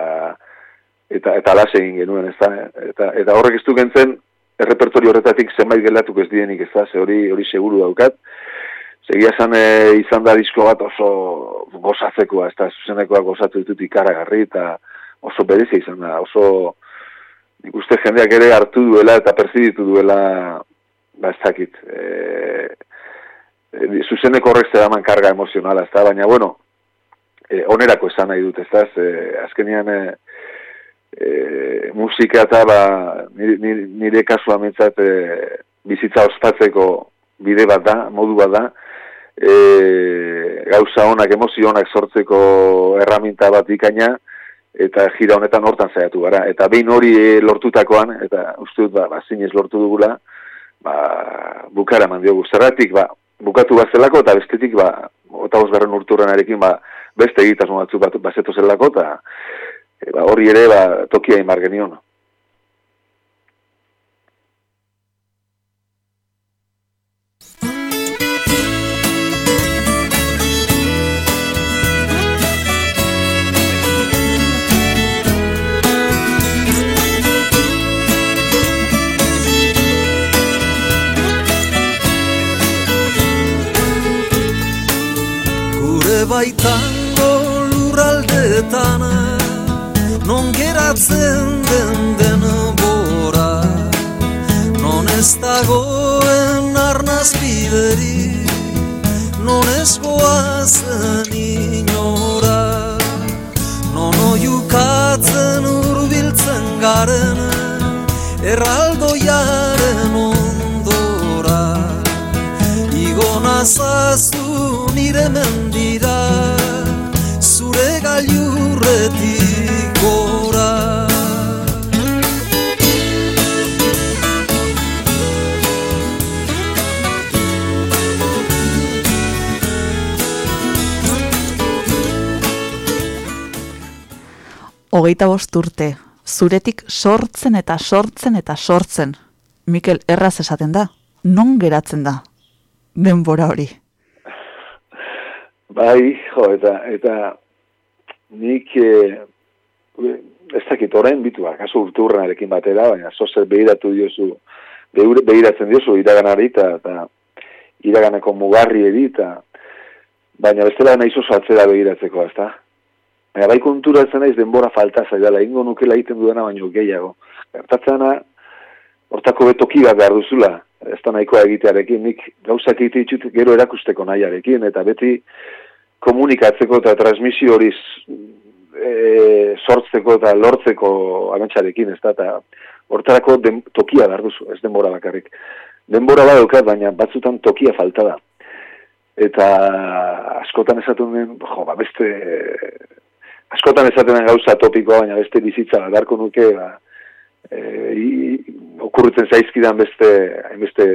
eta eta las egin genuen, ez da, eta, eta horrek ez du gentzen, errepertorio horretatik zenbait geldatuko ez dienik, ez da, ze hori, hori seguru daukat, Segia esan e, izan da disko bat oso gozatzekoa, ez da, zuzenekoa gozatu ditut ikaragarri, eta oso berezia izan da, oso nik uste jendeak ere hartu duela eta perziditu duela, ba ez dakit, e, e, zuzeneko horrek zeraman karga emozionala, ez da, baina bueno, e, onerako esan nahi dut, ez da, e, azkenian e, e, musika eta ba, nire, nire kasua mentzat e, bizitza ospatzeko bide bat da, modu bat da, e, gauza honak, emozio honak sortzeko erraminta bat ikaina, eta gira honetan hortan saiatu gara. Eta behin hori e, lortutakoan, eta uste dut, ba, ba zinez lortu dugula, ba, bukara eman diogu. Zerratik, ba, bukatu bat zelako, eta bestetik, ba, eta garren urturrenarekin, ba, beste egitasmo batzu bat, bazeto zelako, eta e, ba, hori ere, ba, tokia imar genion. Baitango lurraldetan Non geratzen den denbora? Non ez dagoen arnaz bideri Non ez goazen inora? Non oiukatzen urbiltzen garen Erraldoiaren ondora? Igo nazazu nire mendira Hogeita bost urte, zuretik sortzen eta sortzen eta sortzen. Mikel erraz esaten da, non geratzen da denbora hori. Bai, jo, eta, eta nik e, ez dakit orain bitu, akaso urturrenarekin batera, baina zozer behiratu diozu, behure- behiratzen diozu iraganari eta, eta iraganeko mugarri edi, eta baina bestela nahi oso atzera behiratzeko, ezta? Baina bai konturatzen naiz denbora falta zaidala, ingo nukela egiten dudana baino gehiago. Gertatzena, hortako betoki bat behar duzula, ez da nahikoa egitearekin, nik gauzak egite ditut gero erakusteko nahiarekin, eta beti komunikatzeko eta transmisio hori e, sortzeko eta lortzeko ametsarekin, ez da, eta hortarako den, tokia behar duzu, ez denbora bakarrik. Denbora badaukat, baina batzutan tokia falta da. Eta askotan esaten den, jo, ba, beste, askotan esaten den gauza topikoa, baina beste bizitza beharko nuke, ba, e, i- okurritzen zaizkidan beste, hainbeste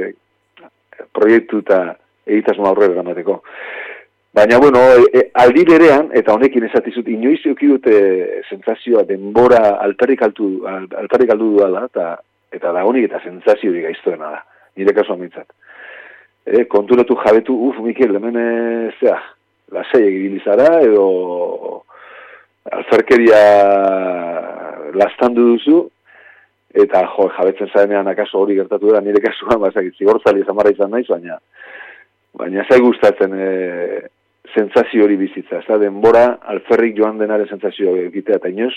proiektu eta egitasmo aurrera eramateko. Baina, bueno, e, e, aldi berean, eta honekin esatizut, inoiz euki dute sentsazioa denbora alperrik altu, al, alperrik aldu duala, eta, eta da honik eta sentsazio hori gaiztoena da, nire kasu amintzat. E, konturatu jabetu, uf, Mikel, hemen e, zea, lasei egibilizara, edo alferkeria lastandu duzu, eta jo, jabetzen zarenean akaso hori gertatu da, nire kasuan, bazakit, zigortzali zamarra izan naiz, baina baina zai gustatzen e, sentsazio hori bizitza, ez da, denbora alferrik joan denare sentsazio egitea, eta inoz,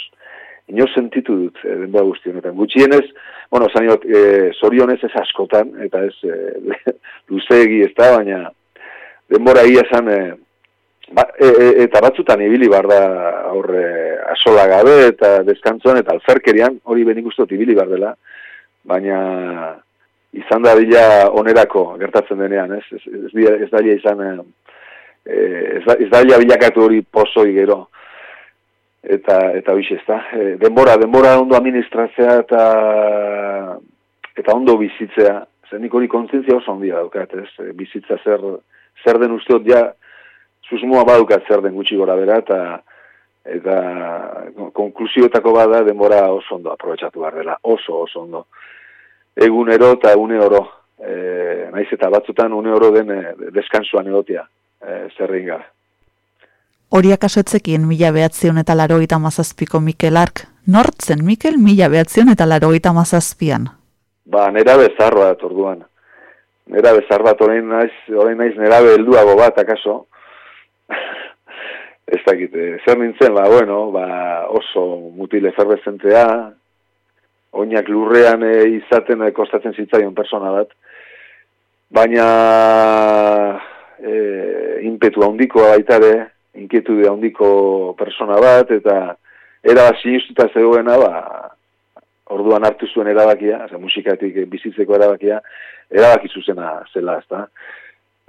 ino sentitu dut e, denbora guzti honetan. Gutxienez, bueno, zaniot, e, zorionez ez askotan, eta ez e, luzeegi ez da, baina denbora ia esan, e, e, e, eta batzutan ibili bar da aurre asola gabe eta deskantzuan eta alzerkerian hori benik ustot ibili bar dela, baina izan da bila onerako gertatzen denean, ez, ez, ez, ez, dalia izan, e, ez, da, ez bilakatu hori pozoi gero eta eta hoiz ez da. E, denbora, denbora ondo administratzea eta eta ondo bizitzea. Zer nik hori kontzientzia oso ondia daukat, ez? E, bizitza zer, zer den usteot ja susmoa badukat zer den gutxi gora bera eta eta konklusioetako bada denbora oso ondo aprobetsatu behar dela, oso oso ondo. Egunero eta une oro, e, naiz eta batzutan une oro den e, deskansuan egotia, e, zerrein gara. Hori akaso etzekin mila behatzion eta larogeita mazazpiko Mikel Ark. Nortzen Mikel mila behatzion eta larogeita mazazpian. Ba, nera bezar bat, orduan. Nera bezar bat, orain naiz, orain naiz nera helduago bat, akaso. Ez dakit, eh, zer nintzen, ba, bueno, ba, oso mutil eferbezentea, oinak lurrean eh, izaten eh, kostatzen zitzaion persona bat, baina eh, impetu handikoa baita ere, inkietude handiko persona bat, eta era sinistuta zegoena, ba, orduan hartu zuen erabakia, oza, musikatik bizitzeko erabakia, erabaki zuzena zela, ezta.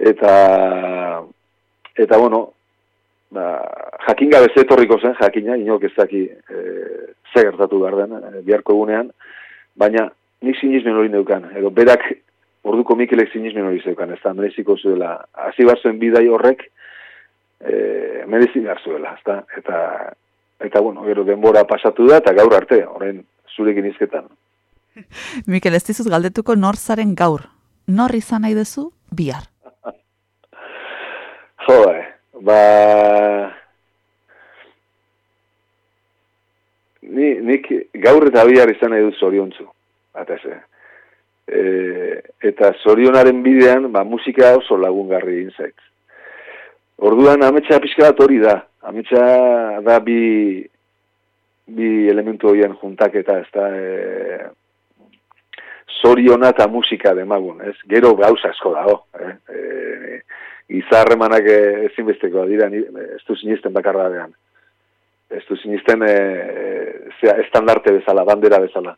Eta, eta bueno, ba, jakin gabe ze etorriko zen, jakina, inok ez daki e, ze gertatu behar den, e, biharko egunean, baina nik sinismen hori neukan, edo berak orduko Mikelek sinismen hori zeukan, ez da, mereziko zuela, hasi barzuen bidai horrek, e, merezi behar zuela, ezta? Eta, eta, bueno, gero denbora pasatu da, eta gaur arte, orain zurekin izketan. Mikel, ez dizut galdetuko nor zaren gaur. Nor izan nahi duzu bihar. Jo, ba... Ni, nik gaur eta bihar izan nahi dut zoriontzu. Eta. E, eta zorionaren bidean, ba, musika oso lagungarri inzait. Orduan, ametsa pixka bat hori da. Ametsa da bi, bi elementu horien juntaketa, ez da, e, zoriona eta musika demagun, ez? Gero gauza asko dago, eh? E, izarremanak ezinbesteko dira, ni, ez du sinisten bakarra behan. Ez du sinisten e, zera, estandarte bezala, bandera bezala.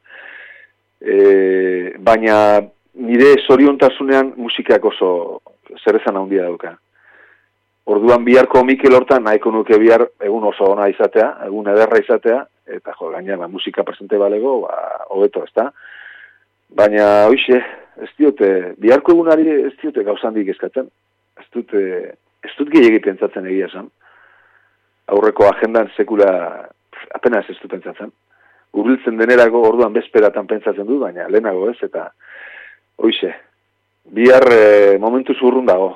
E, baina nire zoriontasunean musikak oso zerrezan handia dauka. Orduan biharko Mikel hortan nahiko nuke bihar egun oso ona izatea, egun ederra izatea, eta jo, gaina ba, musika presente balego, ba, hobeto, ezta? Baina, hoxe, ez diote, biharko egunari ez diote gauzandik eskatzen. Ez dute, ez dut gehiagi pentsatzen egia esan. Aurreko agendan sekula apenas ez dut pentsatzen. Urbiltzen denerako orduan bezperatan pentsatzen dut, baina lehenago ez, eta hoxe, bihar e, momentu zurrun dago.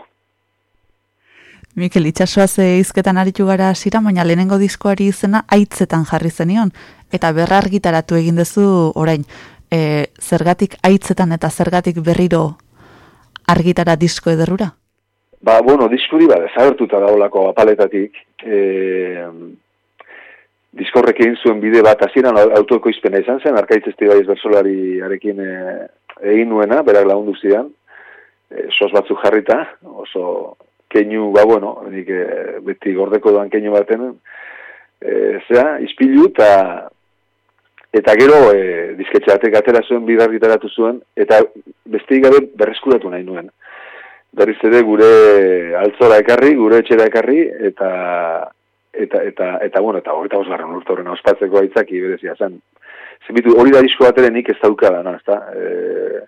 Mikel, itxasoa ze izketan aritu gara hasira, baina lehenengo diskoari izena aitzetan jarri zenion. Eta berra argitaratu egin duzu orain. E, zergatik aitzetan eta zergatik berriro argitara disko ederrura? Ba, bueno, diskuri ba, desagertuta daolako apaletatik. E, diskorrek egin zuen bide bat, hasieran autoko izpena izan zen, arkaitz estibaiz bersolari arekin e, egin nuena, berak lagundu zidan, e, sos batzuk jarrita, oso keinu, ba, bueno, nik e, beti gordeko doan keinu baten, e, zera, izpilu eta eta gero e, disketxe batek atera zuen bidar gitaratu zuen, eta beste gabe berreskuratu nahi nuen. Berriz ere gure altzora ekarri, gure etxera ekarri, eta eta eta eta bueno, eta hogeita bosgarren urte horren ospatzeko aitzaki berezia zen. Zenbitu, hori da disko bat ere nik ez daukada, no, ezta? E,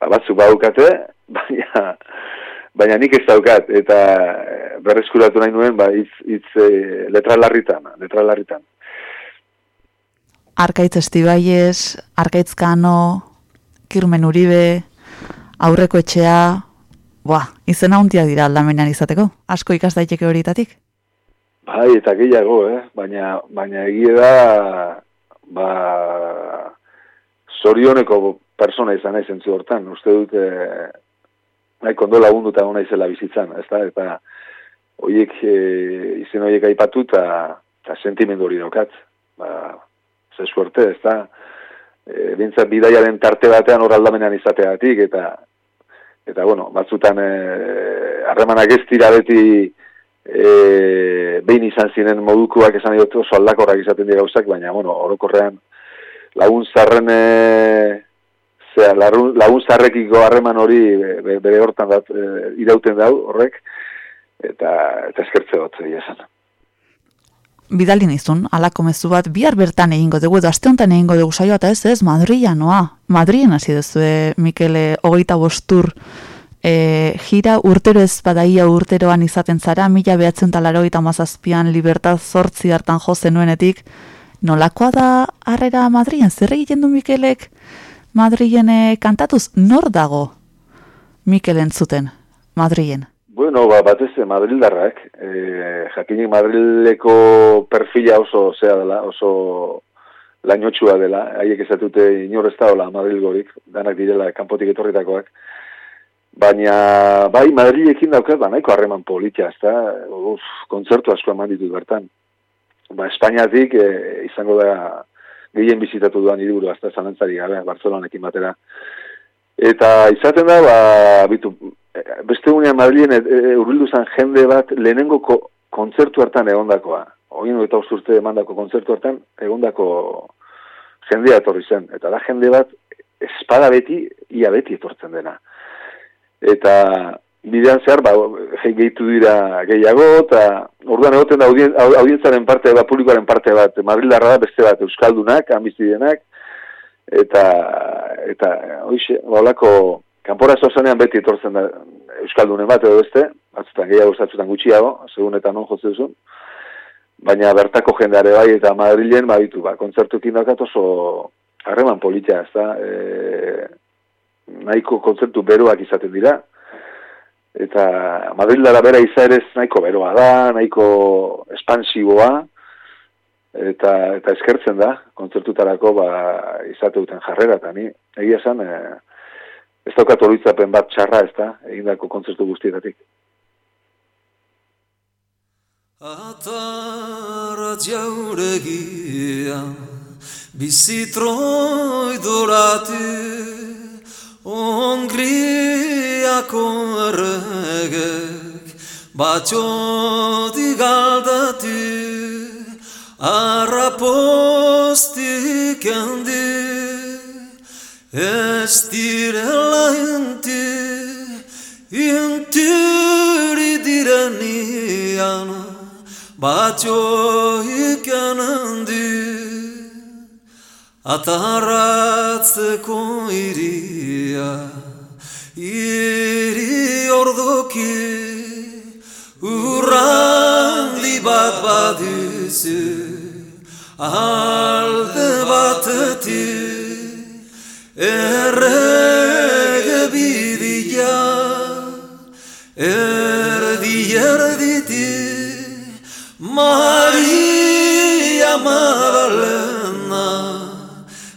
ba, batzuk baukate, baina baina nik ez daukat, eta berreskuratu nahi nuen, ba, itz, itz e, letra larritan, letra larritan. Arkaitz Estibaiez, Arkaitz Kano, Kirmen Uribe, aurreko etxea, Boa, izena huntia dira aldamenean izateko. Asko ikas daiteke horietatik? Bai, eta gehiago, eh? Baina, baina egie da, ba, zorioneko persona izan nahi zentzu hortan. Uste dut, eh, nahi kondo lagunduta hona izela bizitzan, ez da? Eta horiek, eh, izen horiek aipatu eta, eta sentimendu hori daukat. Ba, ze suerte, ez da, e, bintzat bidaiaren tarte batean hor aldamenean izateagatik, eta, eta bueno, batzutan e, harremanak ez dira beti e, behin izan ziren modukoak esan dut oso aldakorrak izaten dira gauzak, baina, bueno, orokorrean lagun zarren e, zera, lagun, zarrekiko harreman hori be- be- bere hortan bat e, irauten dau horrek, eta, eta eskertze dut, esan. Bidali nizun, alako mezu bat, bihar bertan egingo dugu, edo aste honetan egingo dugu saioa, eta ez ez, Madrila noa. Madrilen hasi duzue, Mikele, hogeita bostur, e, jira urtero ez badaia urteroan izaten zara, mila behatzen talaro eta mazazpian libertad zortzi hartan jo zenuenetik, nolakoa da harrera Madrilen, zer egiten du Mikelek Madrilen eh, kantatuz, nor dago Mikel entzuten, Madrilen? Bueno, ba, batez eh, Madrildarrak, e, jakinik Madrileko perfila oso zea dela, oso lainotxua dela, haiek esatute inor ez daola Madrilgorik, danak direla kanpotik etorritakoak, baina bai Madrilekin daukat, ba, nahiko harreman politia, ez da, uf, kontzertu asko eman ditut bertan. Ba, Espainiatik e, izango da gehien bizitatu duan hiriburu hasta zalantzari gabe, Barcelonekin batera. Eta izaten da, ba, bitu, beste unean Madrilen e, e, urbildu zen jende bat lehenengo ko, kontzertu hartan egondakoa. Ogin eta usturte emandako kontzertu hartan egondako jendea etorri zen. Eta da jende bat espada beti, ia beti etortzen dena. Eta bidean zehar, ba, gehitu dira gehiago, eta orduan egoten da audien, au- audientzaren parte bat, publikoaren parte bat, Madrildarra da beste bat, Euskaldunak, hanbizidenak, eta, eta, hoize, ba, holako, kanpora zozanean beti etortzen da Euskaldunen bat edo beste, batzutan gehiago, batzutan gutxiago, segun eta non jotze duzun, baina bertako jendeare bai, eta Madrilen, ba, bitu, ba, kontzertukin daukat oso harreman politia, ez da, e, nahiko kontzertu beroak izaten dira, eta Madrildara bera izaerez nahiko beroa da, nahiko espansiboa, eta eta eskertzen da, kontzertutarako ba, izate duten jarrera, eta ni, egia esan, e, ez daukat oroitzapen bat txarra, ez da, egindako kontzertu guztietatik. Atara jauregian bizitroi dorati Hongriako erregek batxoti galdati Arrapostik handi ez direla inti Intiri direnian batxoik handi Atarratzeko iria, iri ordoki, urrandi bat badizu, alde batetik, errege bidia, erdi erditi, Maria Magdalena,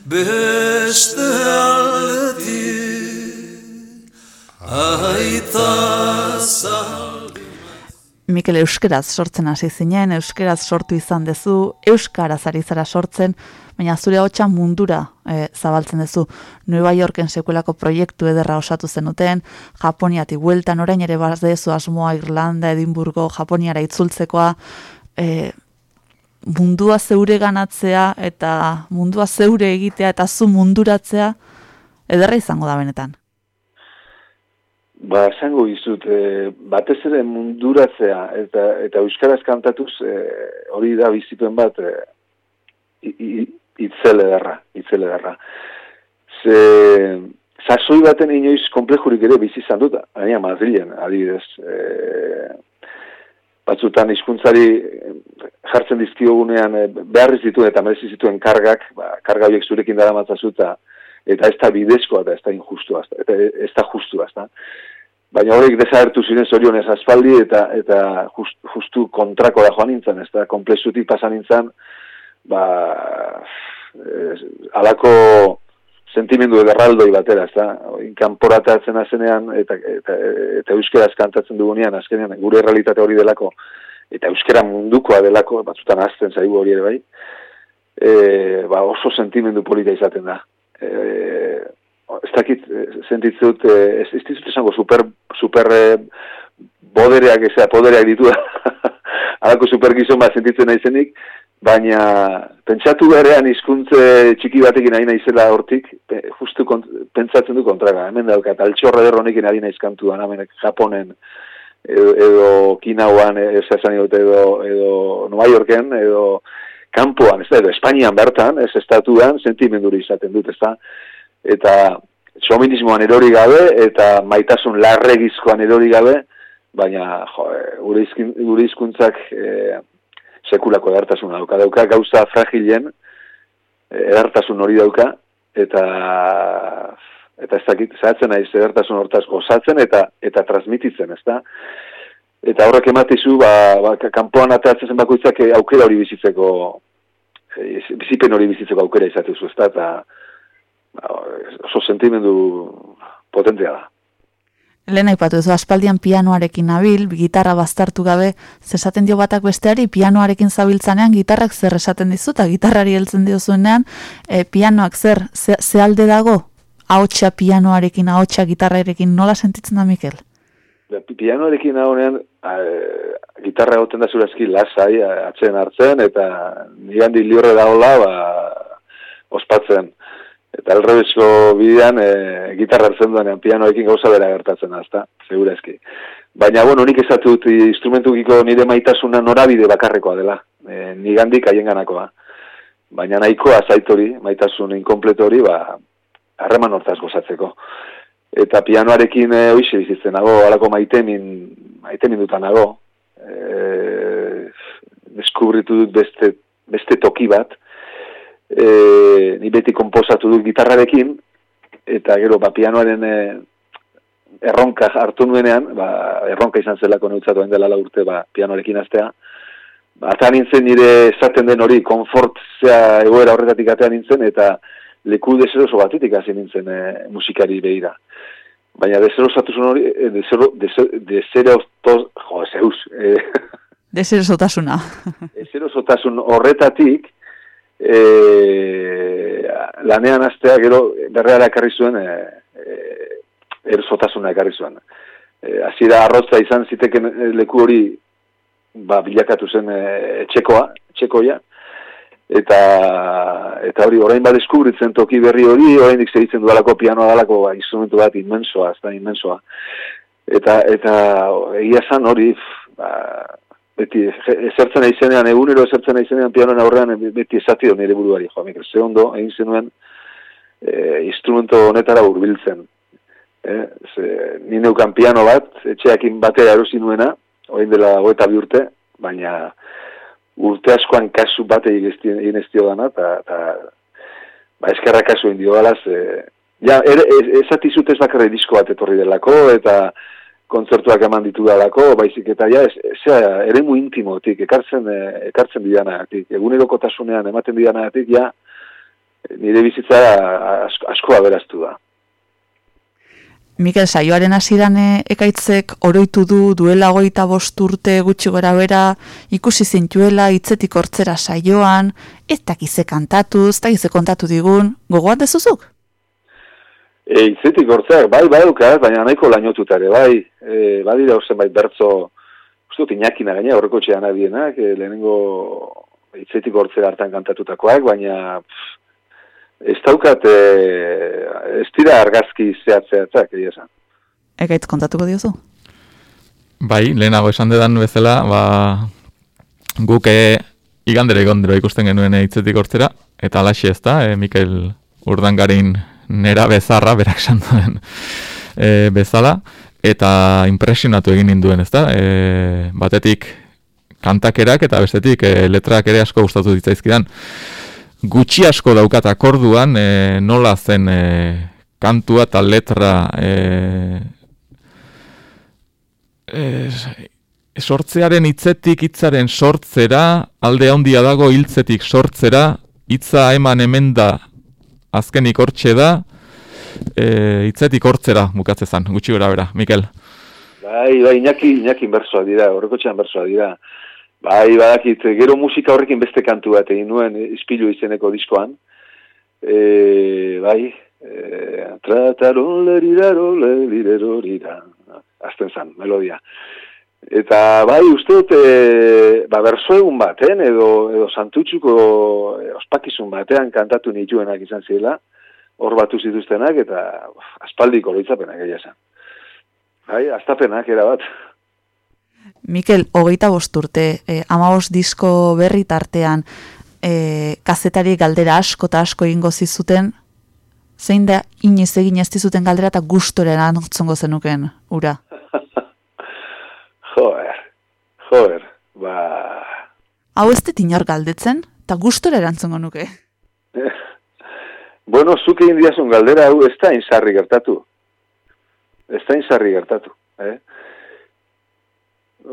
beste aldetik, aita zaldi. Mikel euskeraz sortzen hasi zinen, euskeraz sortu izan dezu, euskaraz ari zara sortzen, baina zure hotxa mundura e, zabaltzen dezu. Nueva Yorken sekuelako proiektu ederra osatu zenuten, Japoniati bueltan orain ere badezu asmoa Irlanda, Edimburgo, Japoniara itzultzekoa, e, mundua zeure ganatzea eta mundua zeure egitea eta zu munduratzea ederra izango da benetan. Ba, esango dizut, e, batez ere munduratzea eta eta euskaraz kantatuz e, hori da bizipen bat e, i- itzele darra, itzele darra. Ze, sasoi baten inoiz komplejurik ere bizi izan dut, baina Madrilen, adibidez, e, batzutan hizkuntzari jartzen dizkiogunean behar ez dituen eta merezi zituen kargak, ba, karga horiek zurekin dara matzazu eta ez da bidezkoa eta ez da injustua, da- eta ez da justua, ez da. Baina horiek desagertu ziren zorionez aspaldi eta eta just, justu kontrako da joan nintzen, ez da, komplexutik pasan nintzen, ba, ez, alako sentimendu ederraldoi batera, ez da, inkanporatatzen azenean eta, eta, eta euskeraz kantatzen dugunean, azkenean, gure realitate hori delako, eta euskera mundukoa delako, batzutan azten zaigu hori ere bai, e, ba, oso sentimendu polita izaten da. E, ez dakit, e, sentitzut, e, ez, ez dizut esango super, super e, bodereak, ezea, podereak ditu Halako super gizon bat sentitzen naizenik, baina pentsatu berean hizkuntze txiki batekin nahi naizela hortik, pe, justu kont, pentsatzen du kontraga. Hemen daukat, altxorra derronekin ari naiz kantuan, hemen Japonen, edo, edo Kinauan, esan dut, edo, edo Nueva Yorken, edo kanpoan, ez da, edo Espainian bertan, ez estatuan, sentimenduri izaten dut, ez da, eta txominismoan erori gabe, eta maitasun larregizkoan erori gabe, baina jo, e, gure, izkin, gure izkuntzak e, sekulako edartasuna dauka. Dauka gauza fragilen e, edartasun hori dauka, eta eta ez dakit, zahatzen naiz edertasun hortaz gozatzen eta eta transmititzen, ez da? Eta horrek ematizu, ba, ba, kanpoan atatzen zen bakoitzak aukera hori bizitzeko, bizipen hori bizitzeko aukera izatezu, ez da? Ba, oso sentimendu potentea da. Lehen aipatu ez aspaldian pianoarekin nabil, gitarra baztartu gabe, zesaten dio batak besteari, pianoarekin zabiltzanean, gitarrak zer esaten dizu, eta gitarrari heltzen diozuenean, e, pianoak zer, ze, ze alde dago, ahotsa pianoarekin, ahotsa gitarrarekin, nola sentitzen da, Mikel? Pi- Pianoarekin nagonean, gitarra egoten da zurazki lasai, a- atzen hartzen, eta nigandi liorre daola, ba, ospatzen. Eta alrebesko bidean, e, gitarra hartzen duenean, pianoekin gauza bera gertatzen da, ezta, segurazki. Baina, bueno, nik esatu dut instrumentukiko nire maitasuna norabide bakarrekoa dela, e, nigandik haien ganakoa. Baina nahikoa zaitori, maitasun inkompleto hori, ba, harreman hortaz gozatzeko. Eta pianoarekin e, hoize bizitzen nago, halako maitemin, maitemin dutan nago. E, deskubritu dut beste, beste toki bat, e, ni beti konposatu dut gitarrarekin, eta gero ba, pianoaren e, erronka hartu nuenean, ba, erronka izan zelako neutzatu dela lau urte ba, pianoarekin astea, ba, ata nintzen nire esaten den hori, konfortzea egoera horretatik atea nintzen, eta leku deseroso batetik hasi nintzen e, musikari behira. Baina deserosatuzun hori, e, desero, desero, deserotos, jo, zeus, e, Deserosotasuna. ezerosotasun horretatik e, lanean astea gero berreara ekarri zuen e, e, erosotasuna ekarri zuen. E, hasiera arrotza izan ziteken leku hori ba, bilakatu zen e, etxekoa, etxekoia, eta eta hori orain bat deskubritzen toki berri hori, oraindik segitzen dudalako pianoa dalako ba, instrumentu bat inmensoa, ez da inmensoa. Eta, eta egia esan hori, ba, beti esertzen aizenean, egunero esertzen aizenean pianoen aurrean beti esatio nire buruari, jo, Mikel, ze ondo egin zenuen e, instrumento honetara hurbiltzen. E, ze, ni neukan piano bat, etxeakin batera erosi nuena, orain dela hogeita bi urte, baina urte askoan kasu bate egin ez dio dana, eta, ba, eskerra kasu egin dio galaz, e, ja, ere, ez, ez bakarri disko bat etorri delako, eta kontzertuak eman ditu dalako, baizik eta ja, zera, ere mu intimotik, ekartzen, eh, ekartzen didanagatik, egunerokotasunean ematen didanagatik, ja, nire bizitza asko, asko aberaztu da. Mikel, saioaren hasieran e, ekaitzek oroitu du duela goita bost urte gutxi gora bera, ikusi zintuela hitzetik hortzera saioan, ez dakize kantatu, ez dakize kontatu digun, gogoan dezuzuk? E, itzetik hortzeak, bai, bai, ukaz, baina nahiko lainotuta ere, bai, e, badira zenbait bertzo, uste dut inakina gaina horreko txean adienak, e, lehenengo itzetik hortzera hartan kantatutakoak, baina pff, ez daukat, e, ez dira argazki zehatzeatzak, egia esan. Ekaitz kontatuko diozu? Bai, lehenago esan dedan bezala, ba, guk e, igandere igondero ikusten genuen hitzetik hortzera, eta alaxi ez da, e, Mikel Urdangarin nera bezarra, berak esan duen e, bezala, eta impresionatu egin ninduen, ez da? E, batetik kantakerak eta bestetik e, letrak ere asko gustatu ditzaizkidan. Gutxi asko daukat akorduan e, nola zen e, kantua eta letra e, e, sortzearen hitzetik hitzaren sortzera, alde handia dago hiltzetik sortzera, hitza eman hemen da azkenik hortxe da, e, hitzetik hortzera bukatzezan, gutxi gora bera, Mikel. Bai, bai, inaki, inaki bersoa dira, horreko txean bersoa dira. Bai, badakit, gero musika horrekin beste kantu bat egin nuen, ispilu izeneko diskoan. E, bai, e, trataron leriraro lerirerorira. Azten zan, melodia. Eta bai, uste dut, e, ba, berso egun baten, edo, edo santutxuko e, ospakizun batean kantatu nituenak izan zirela, hor batu zituztenak, eta uf, aspaldiko loitzapenak egia esan. Bai, astapenak erabat. Mikel, hogeita bost urte, e, amabost disko berri tartean, e, kazetari galdera asko eta asko egingo zizuten, zein da inoiz egin ez dizuten galdera eta gustoren antzongo zenuken, ura? Hau ez dut inor galdetzen, eta gustora erantzungo nuke. Bueno, zuk egin diazun galdera hau ez da insarri gertatu. Ez da insarri gertatu, eh?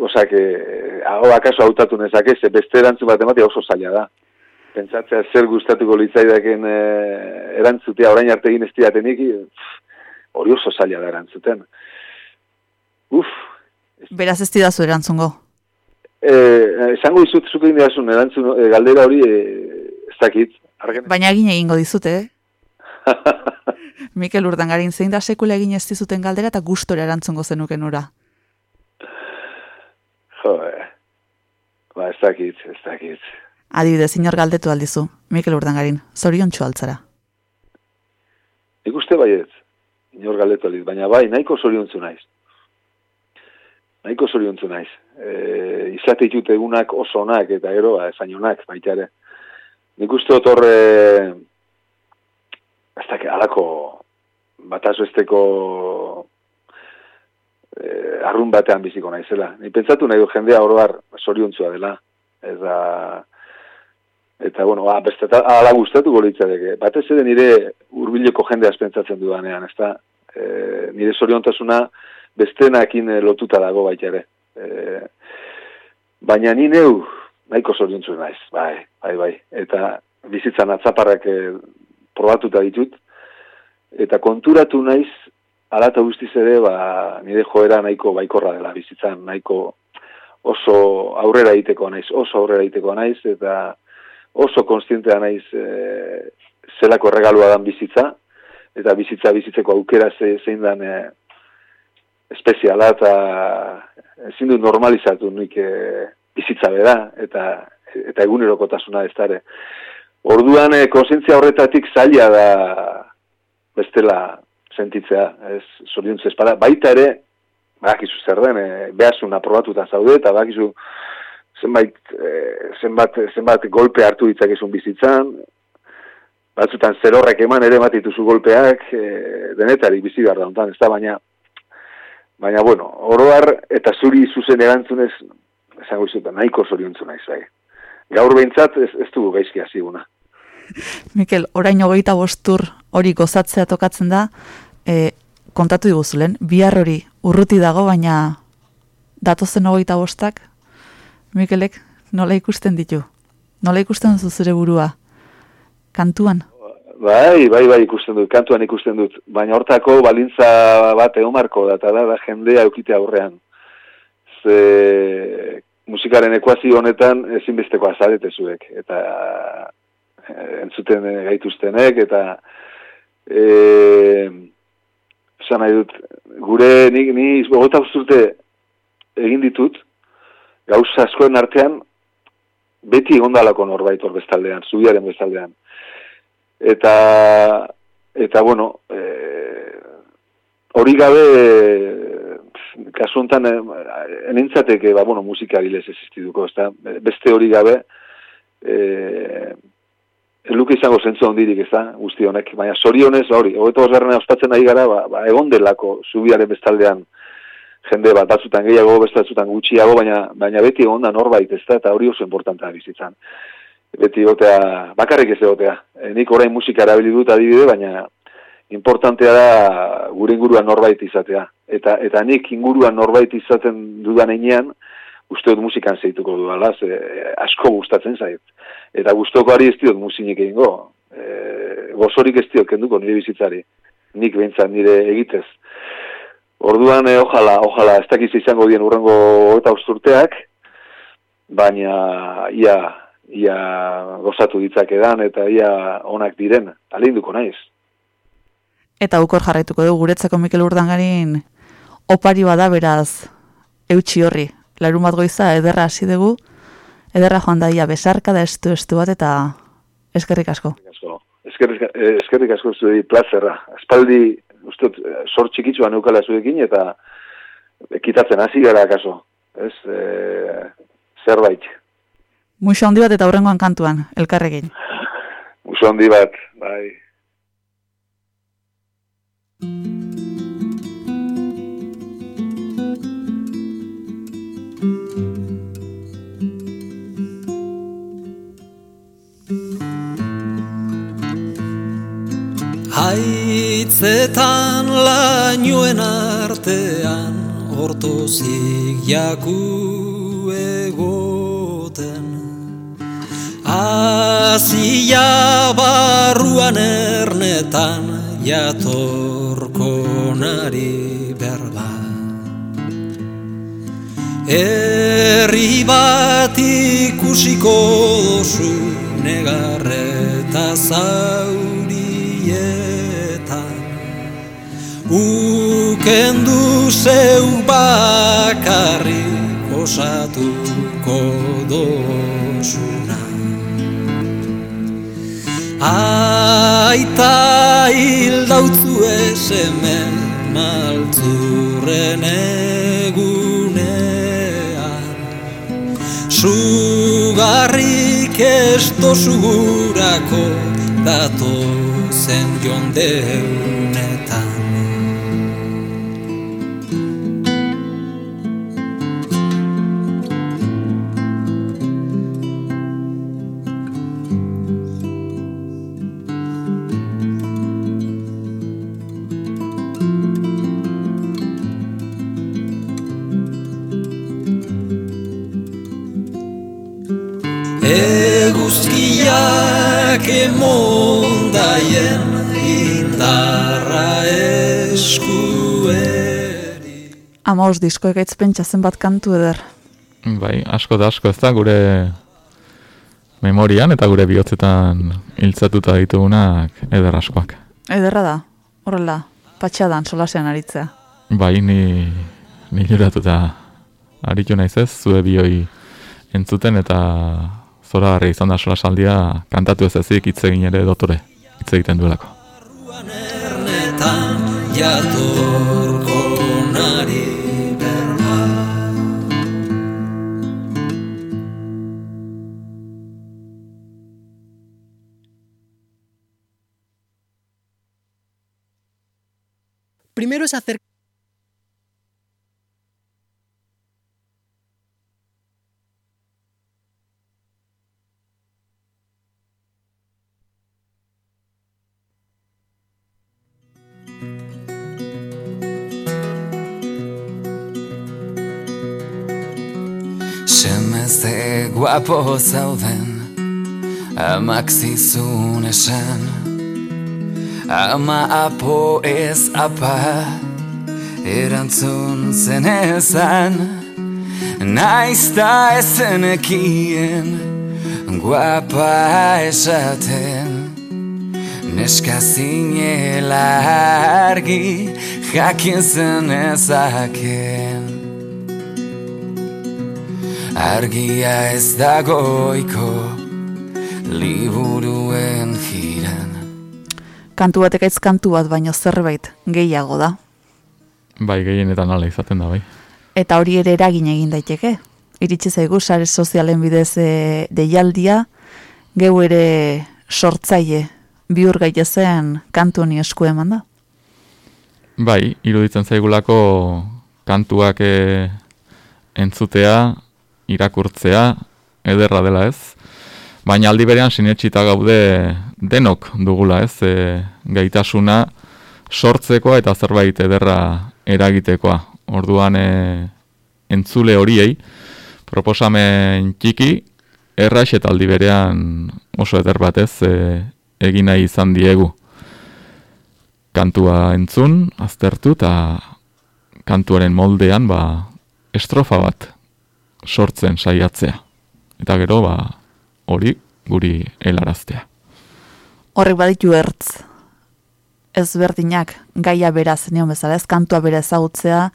Osa, que, hau akaso hautatu nezake, ze beste erantzun bat ematea oso zaila da. Pentsatzea zer gustatuko litzaidaken e, erantzutea orain arte egin ez diatenik, hori oso zaila da erantzuten. Uf, Beraz ez didazu erantzungo. Eh, esango dizut zuk egin didazun erantzun, eh, galdera hori eh, ez dakit. Argen... Baina egin egingo dizute, eh? Mikel Urdangarin zein da sekula egin ez dizuten galdera eta gustora erantzungo zenuken ura. Jo, ba, ez dakit, ez dakit. Adibidez, inor galdetu aldizu, Mikel Urdangarin, zorion altzara. Nik uste baiet, inor galdetu alit, baina bai, nahiko zoriontzu naiz. Nahiko zoriontzu naiz. E, izate egunak oso onak eta gero, ba, ezain onak, baita ere. Nik uste dut horre, ez dakit, alako, bataz besteko e, arrun batean biziko naizela. Ni pentsatu nahi du jendea oroar zoriontzua dela. Ez da, eta bueno, ba, beste ala gustatuko litzateke. Batez ere nire hurbileko jendea pentsatzen dudanean, ezta? E, nire zoriontasuna bestenakin eh, lotuta dago baita ere. E, baina ni neu nahiko zoriontzu naiz, bai, bai, bai. Eta bizitzan atzaparrak e, probatuta ditut, eta konturatu naiz, ala eta guztiz ere, ba, nire joera nahiko baikorra dela bizitzan, nahiko oso aurrera egiteko naiz, oso aurrera egiteko naiz, eta oso konstientea naiz e, zelako regalua dan bizitza, eta bizitza bizitzeko aukera ze, zein dan e, espeziala, eta ezin dut normalizatu nik e, bizitza bera, eta eta egunerokotasuna ez dare. Orduan, e, konsientzia horretatik zaila da bestela sentitzea, ez zoriontz espada. Baita ere, badakizu zer den, e, behazun aprobatuta zaude, eta badakizu zenbait, e, zenbat, zenbat golpe hartu ditzakizun bizitzan, batzutan zer horrek eman ere bat dituzu golpeak, e, denetari bizi behar da hontan, ez da, baina, baina, bueno, oroar eta zuri zuzen erantzunez, esango izuta, nahiko zoriontzu naiz, bai. Gaur behintzat ez, ez dugu gaizki haziguna. Mikel, orain hogeita bostur hori gozatzea tokatzen da, e, kontatu diguzulen, bihar hori urruti dago, baina datozen hogeita bostak, Mikelek, nola ikusten ditu? Nola ikusten duzu zure burua? Kantuan? Bai, bai, bai ikusten dut, kantuan ikusten dut. Baina hortako balintza bat egomarko da, eta da, da jendea eukite aurrean. Ze musikaren ekuazio honetan ezinbesteko azarete zuek. Eta eh, entzuten gaituztenek, eta e, esan nahi dut, gure, ni, ni bogota urte egin ditut, gauza askoen artean, beti egondalako norbait hor bestaldean, zubiaren bestaldean. Eta, eta bueno, e, hori gabe, kasu honetan, e, enintzateke, ba, bueno, musikari lez existiduko, ezta? beste hori gabe, e, eluke izango zentzu hondirik, ez da, guzti honek, baina sorionez, hori, hogeto bosgarren ospatzen nahi gara, ba, ba, egon delako zubiaren bestaldean, jende bat batzutan gehiago, beste batzutan gutxiago, baina, baina beti egon da norbait, ez da, eta hori oso importantea bizitzan. Beti egotea, bakarrik ez egotea. E, nik orain musika erabili dut adibide, baina importantea da gure inguruan norbait izatea. Eta, eta nik inguruan norbait izaten dudan einean, uste dut musikan zeituko dudala, ze asko gustatzen zait. Eta guztokoari ez diot musinik egingo. E, gozorik ez diot kenduko nire bizitzari. Nik behintzat nire egitez. Orduan, eh, ojala, ojala, ez dakiz izango dien urrengo eta usturteak, baina ia, ia gozatu ditzakedan eta ia onak diren, alinduko naiz. Eta ukor jarraituko dugu guretzako Mikel Urdangarin opari bada beraz eutxi horri. Larun bat goiza ederra hasi dugu, ederra joan daia besarka da estu estu bat eta eskerrik asko. asko. Eskerrik, eh, eskerrik asko zuei plazerra. Espaldi, uste, dut, eh, sort txikitsua neukala zuekin eta ekitatzen hasi gara kaso. Ez, e, zerbait. Muxo handi bat eta hurrengoan kantuan, elkarrekin. Uso handi bat, bai. Haitzetan lainoen artean Hortozik jaku egoten Azia barruan ernetan Jatorko nari berba. Herri bat ikusiko dozu Negarreta zaurietan Ukendu zeu bakarrik osatuko dozuna Aita hil dautzu ez hemen maltzurren egunean. Sugarrik ez dozugurako datozen jondeunetan Eguzkiak emondaien indarra eskueri Amaos disko egaitz pentsa zenbat kantu eder. Bai, asko da asko ez da gure memorian eta gure bihotzetan hiltzatuta ditugunak eder askoak. Ederra da, horrela, patxadan solasean aritzea. Bai, ni, ni juratuta aritu naiz ez, zue bioi entzuten eta zora izan da solasaldia kantatu ez ezik hitz egin ere dotore hitz egiten duelako. Primero es hacer Semezde guapo zauden Amak zizun esan. Ama apo ez apa Erantzun zen ezan Naizta ezenekien Guapa esaten. Neska zinela argi Jakin zen ezaken Argia ez dagoiko liburuen jiran. Kantu batek aitz kantu bat, baino zerbait gehiago da. Bai, gehienetan ala izaten da, bai. Eta hori ere eragin egin daiteke. Iritsi zaigu sare sozialen bidez e, deialdia, geu ere sortzaile bihur gaitezen kantu honi esku eman da. Bai, iruditzen zaigulako kantuak eh, entzutea, irakurtzea, ederra dela ez. Baina aldi berean sinetxita gaude denok dugula ez, e, gaitasuna sortzekoa eta zerbait ederra eragitekoa. Orduan e, entzule horiei, proposamen txiki, erraix eta aldi berean oso eder batez e, egin nahi izan diegu. Kantua entzun, aztertu eta kantuaren moldean ba, estrofa bat sortzen saiatzea. eta gero ba hori guri helaraztea. Horrek baditu ertz. Ez berdinak gaia beraz neon bezala, ez kantua bera ezagutzea,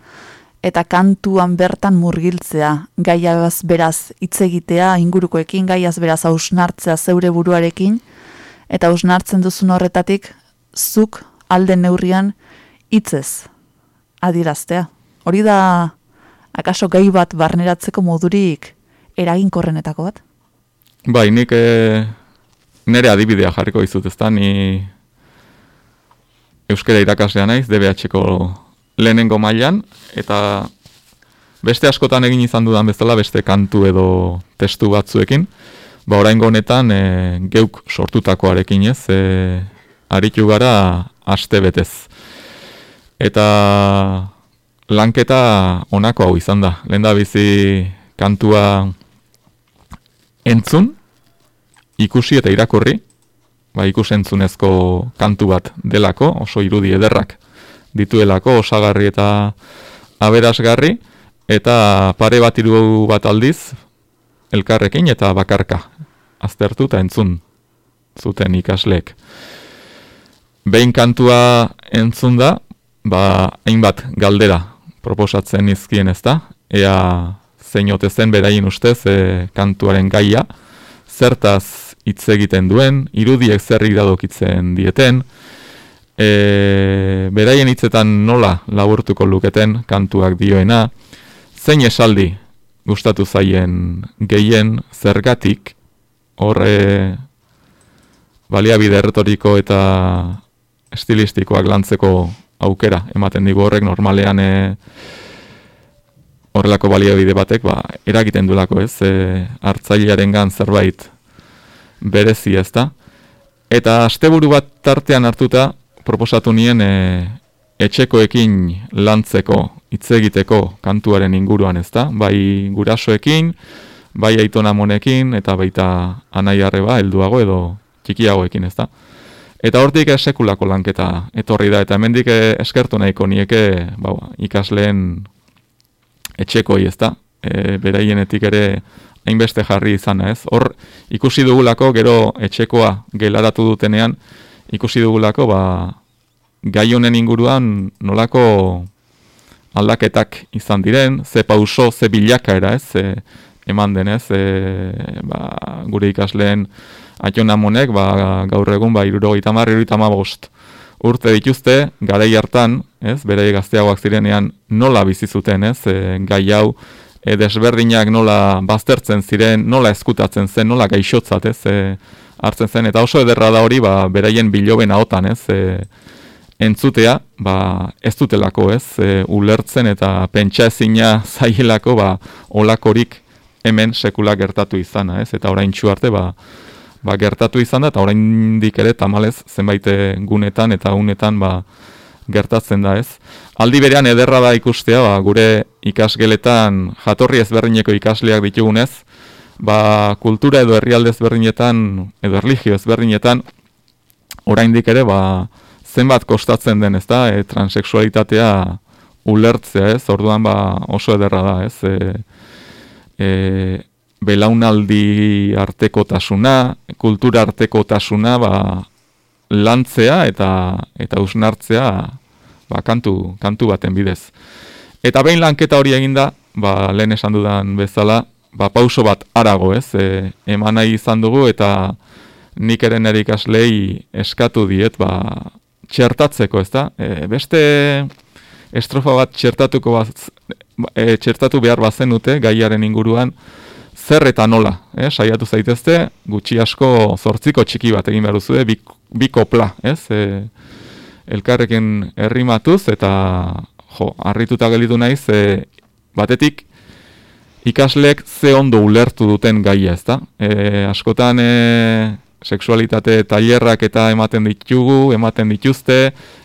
eta kantuan bertan murgiltzea, gaia beraz hitz egitea, ingurukoekin, gaiaz beraz hausnartzea zeure buruarekin, eta hausnartzen duzun horretatik, zuk alden neurrian hitzez adiraztea. Hori da, akaso gai bat barneratzeko modurik eraginkorrenetako bat? Bai, nik e, nire adibidea jarriko dizut ezta, ni euskara irakaslea naiz, DBH-ko lehenengo mailan eta beste askotan egin izan dudan bezala beste kantu edo testu batzuekin, ba oraingo honetan e, geuk sortutakoarekin ez, e, aritu gara aste betez. Eta lanketa honako hau izan da. Lehen da bizi kantua entzun, ikusi eta irakurri, ba, ikusentzunezko kantu bat delako, oso irudi ederrak dituelako, osagarri eta aberasgarri, eta pare bat iru bat aldiz, elkarrekin eta bakarka, aztertu eta entzun zuten ikasleek. Behin kantua entzun da, ba, hainbat galdera proposatzen izkien ez da, ea zein ote zen beraien ustez e, kantuaren gaia, zertaz hitz egiten duen, irudiek zer iradokitzen dieten, e, beraien hitzetan nola laburtuko luketen kantuak dioena, zein esaldi gustatu zaien gehien zergatik, horre baliabide erretoriko eta estilistikoak lantzeko aukera ematen digu horrek normalean e, horrelako baliabide batek ba, eragiten duelako ez e, hartzailearen gan zerbait berezi ez da. Eta asteburu bat tartean hartuta proposatu nien e, etxekoekin lantzeko hitz egiteko kantuaren inguruan ez da. Bai gurasoekin, bai aitona monekin eta baita anaiarreba helduago edo txikiagoekin ez da. Eta hortik esekulako lanketa etorri da, eta hemendik eskertu nahiko nieke ba, ikasleen etxekoi ez da, e, beraienetik ere hainbeste jarri izan ez. Hor ikusi dugulako gero etxekoa gelaratu dutenean, ikusi dugulako ba, gai honen inguruan nolako aldaketak izan diren, ze pauso, ze bilakaera ez, ze, eman denez, e, ba, gure ikasleen Aion amonek, ba, gaur egun, ba, iruro itamar, bost. Urte dituzte, garei hartan, ez, bere gazteagoak zirenean nola bizi zuten, ez, e, gai hau, e, desberdinak nola baztertzen ziren, nola eskutatzen zen, nola gaixotzat, ez, e, hartzen zen, eta oso ederra da hori, ba, beraien biloben ahotan, ez, e, entzutea, ba, ez dutelako, ez, e, ulertzen eta pentsa ezina zailako, ba, olakorik hemen sekula gertatu izana, ez, eta orain arte, ba, ba, gertatu izan da, eta oraindik ere tamalez zenbait gunetan eta unetan ba, gertatzen da ez. Aldi berean ederra da ikustea, ba, gure ikasgeletan jatorri ezberdineko ikasleak ditugunez, ba, kultura edo herrialde ezberdinetan, edo erligio ezberdinetan, oraindik ere ba, zenbat kostatzen den ez da, e, transexualitatea ulertzea ez, orduan ba, oso ederra da ez, e, e, belaunaldi artekotasuna, kultura artekotasuna ba, lantzea eta eta usnartzea ba, kantu, kantu baten bidez. Eta behin lanketa hori eginda, ba, lehen esan dudan bezala, ba, pauso bat arago ez, e, eman nahi izan dugu eta nik eren erikaslei eskatu diet, ba, txertatzeko ez da. E, beste estrofa bat txertatuko bat, e, txertatu behar bazen dute gaiaren inguruan, zer eta nola, eh? saiatu zaitezte, gutxi asko zortziko txiki bat egin behar duzu, bi, bi kopla, ez? E, elkarrekin herrimatuz, eta jo, harrituta gelitu naiz, e, batetik ikasleek ze ondo ulertu duten gaia, ezta? E, askotan e, sexualitate tailerrak eta ematen ditugu, ematen dituzte,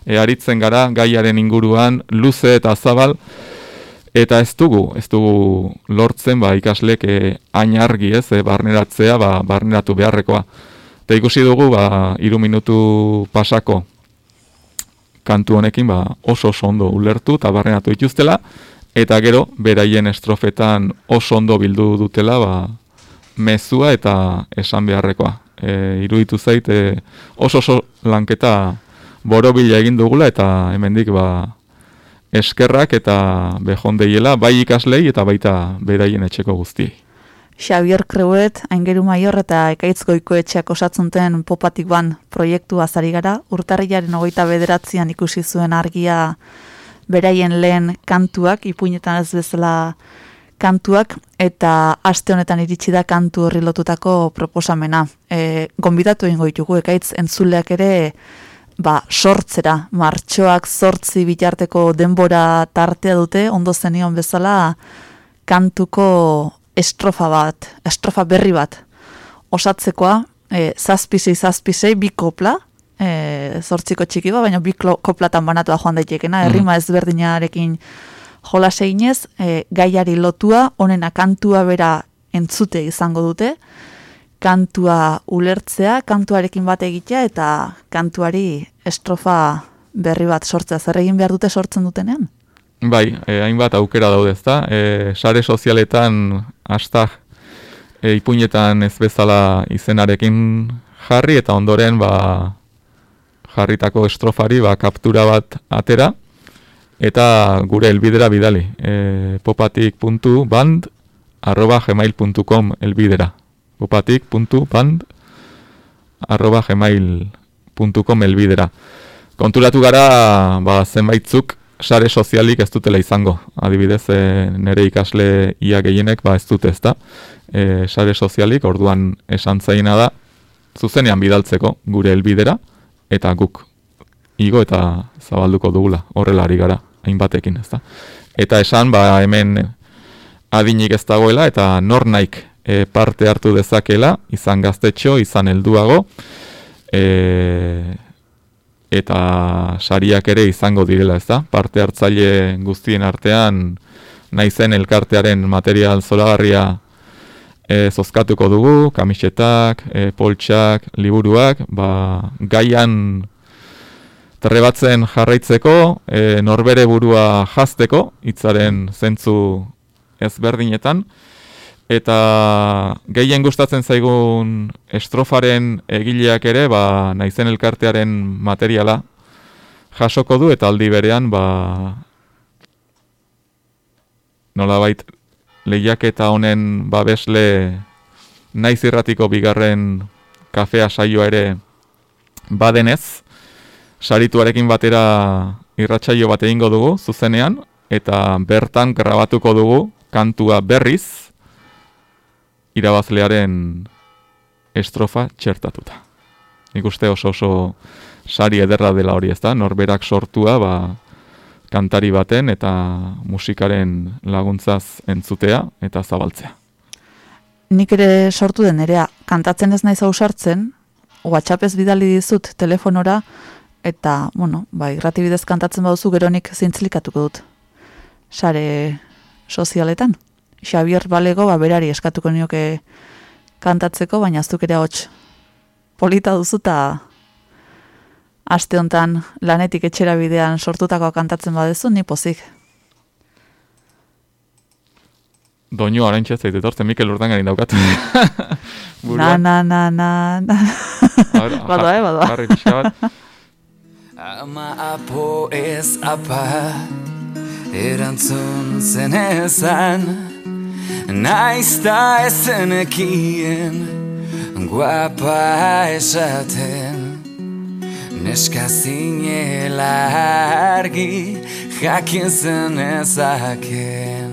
e, aritzen gara gaiaren inguruan, luze eta zabal, Eta ez dugu, ez dugu lortzen ba, ikaslek e, hain argi ez, e, barneratzea, ba, barneratu beharrekoa. Eta ikusi dugu, ba, iru minutu pasako kantu honekin ba, oso oso ondo ulertu eta barneratu dituztela, eta gero, beraien estrofetan oso ondo bildu dutela, ba, mezua eta esan beharrekoa. E, iruditu zait e, oso oso lanketa borobila egin dugula eta hemendik ba eskerrak eta behondeiela bai ikaslei eta baita beraien etxeko guztiei. Xavier Kreuet, aingeru maior eta ekaitz goiko etxeak osatzunten popatik ban proiektu azari gara, urtarrilaren hogeita bederatzean ikusi zuen argia beraien lehen kantuak, ipuinetan ez bezala kantuak, eta aste honetan iritsi da kantu horri lotutako proposamena. E, gonbidatu egingo ditugu, ekaitz entzuleak ere ba, sortzera, martxoak sortzi bitarteko denbora tartea dute, ondo zenion bezala kantuko estrofa bat, estrofa berri bat osatzekoa, e, zazpisei, zazpisei, bi kopla, e, zortziko txiki bat, baina bi koplatan banatua joan daitekena, errima ezberdinarekin jola seinez, e, gaiari lotua, onena kantua bera entzute izango dute, kantua ulertzea, kantuarekin bat egitea, eta kantuari estrofa berri bat sortzea. Zer egin behar dute sortzen dutenean? Bai, e, hainbat aukera daude ezta. E, sare sozialetan hashtag e, ipuinetan ez bezala izenarekin jarri eta ondoren ba jarritako estrofari ba kaptura bat atera eta gure helbidera bidali. E, popatik.band arroba gmail.com elbidera. popatik.band arroba gmail.com elbidera. Konturatu gara ba, zenbaitzuk sare sozialik ez dutela izango. Adibidez, e, nire ikasle ia gehienek ba ez dute ezta. E, sare sozialik orduan esan zaina da zuzenean bidaltzeko gure helbidera eta guk igo eta zabalduko dugula horrela ari gara hainbatekin ezta. Eta esan ba hemen adinik ez dagoela eta nor naik e, parte hartu dezakela, izan gaztetxo, izan helduago, e, eta sariak ere izango direla, ez da? Parte hartzaile guztien artean naizen elkartearen material zoragarria e, zozkatuko dugu, kamisetak, e, poltsak, liburuak, ba, gaian trebatzen jarraitzeko, e, norbere burua jazteko, hitzaren zentzu ezberdinetan, eta gehien gustatzen zaigun estrofaren egileak ere, ba, naizen elkartearen materiala jasoko du, eta aldi berean, ba, nolabait lehiaketa honen babesle naiz irratiko bigarren kafea saioa ere badenez, sarituarekin batera irratsaio bat egingo dugu zuzenean eta bertan grabatuko dugu kantua berriz irabazlearen estrofa txertatuta. Nik uste oso oso sari ederra dela hori ez da, norberak sortua ba, kantari baten eta musikaren laguntzaz entzutea eta zabaltzea. Nik ere sortu den nerea, kantatzen ez naiz ausartzen, WhatsAppez bidali dizut telefonora, eta, bueno, ba, irrati bidez kantatzen baduzu geronik zintzilikatuko dut. Sare sozialetan. Xavier Balego, ba, berari eskatuko nioke kantatzeko, baina aztuk ere hots polita duzu eta aste hontan lanetik etxera bidean sortutakoa kantatzen badezu, ni pozik. Doinu oraintxe zait etortzen Mikel Urdangarin daukat. Na, na, na, na, na. Badoa, eh, badoa. Barri pixka bat. Ama apo ez apa Erantzun zen ezan Naizta ezenekien Guapa esaten. Neska zinela argi Jakin zen ezaken.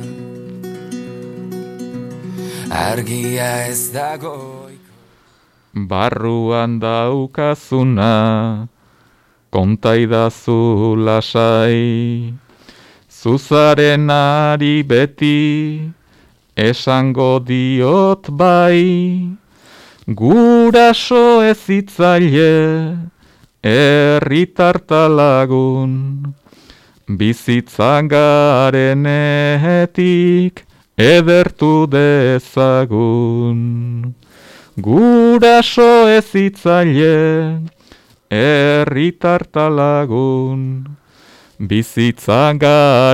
Argia ez dago Barruan daukazuna kontaidazu lasai. Zuzaren ari beti esango diot bai Guraso ez hitzaile erritartalagun Bizitzan garenetik edertu dezagun. Guraso ez hitzaile erritartalagun Bizitzan garenetik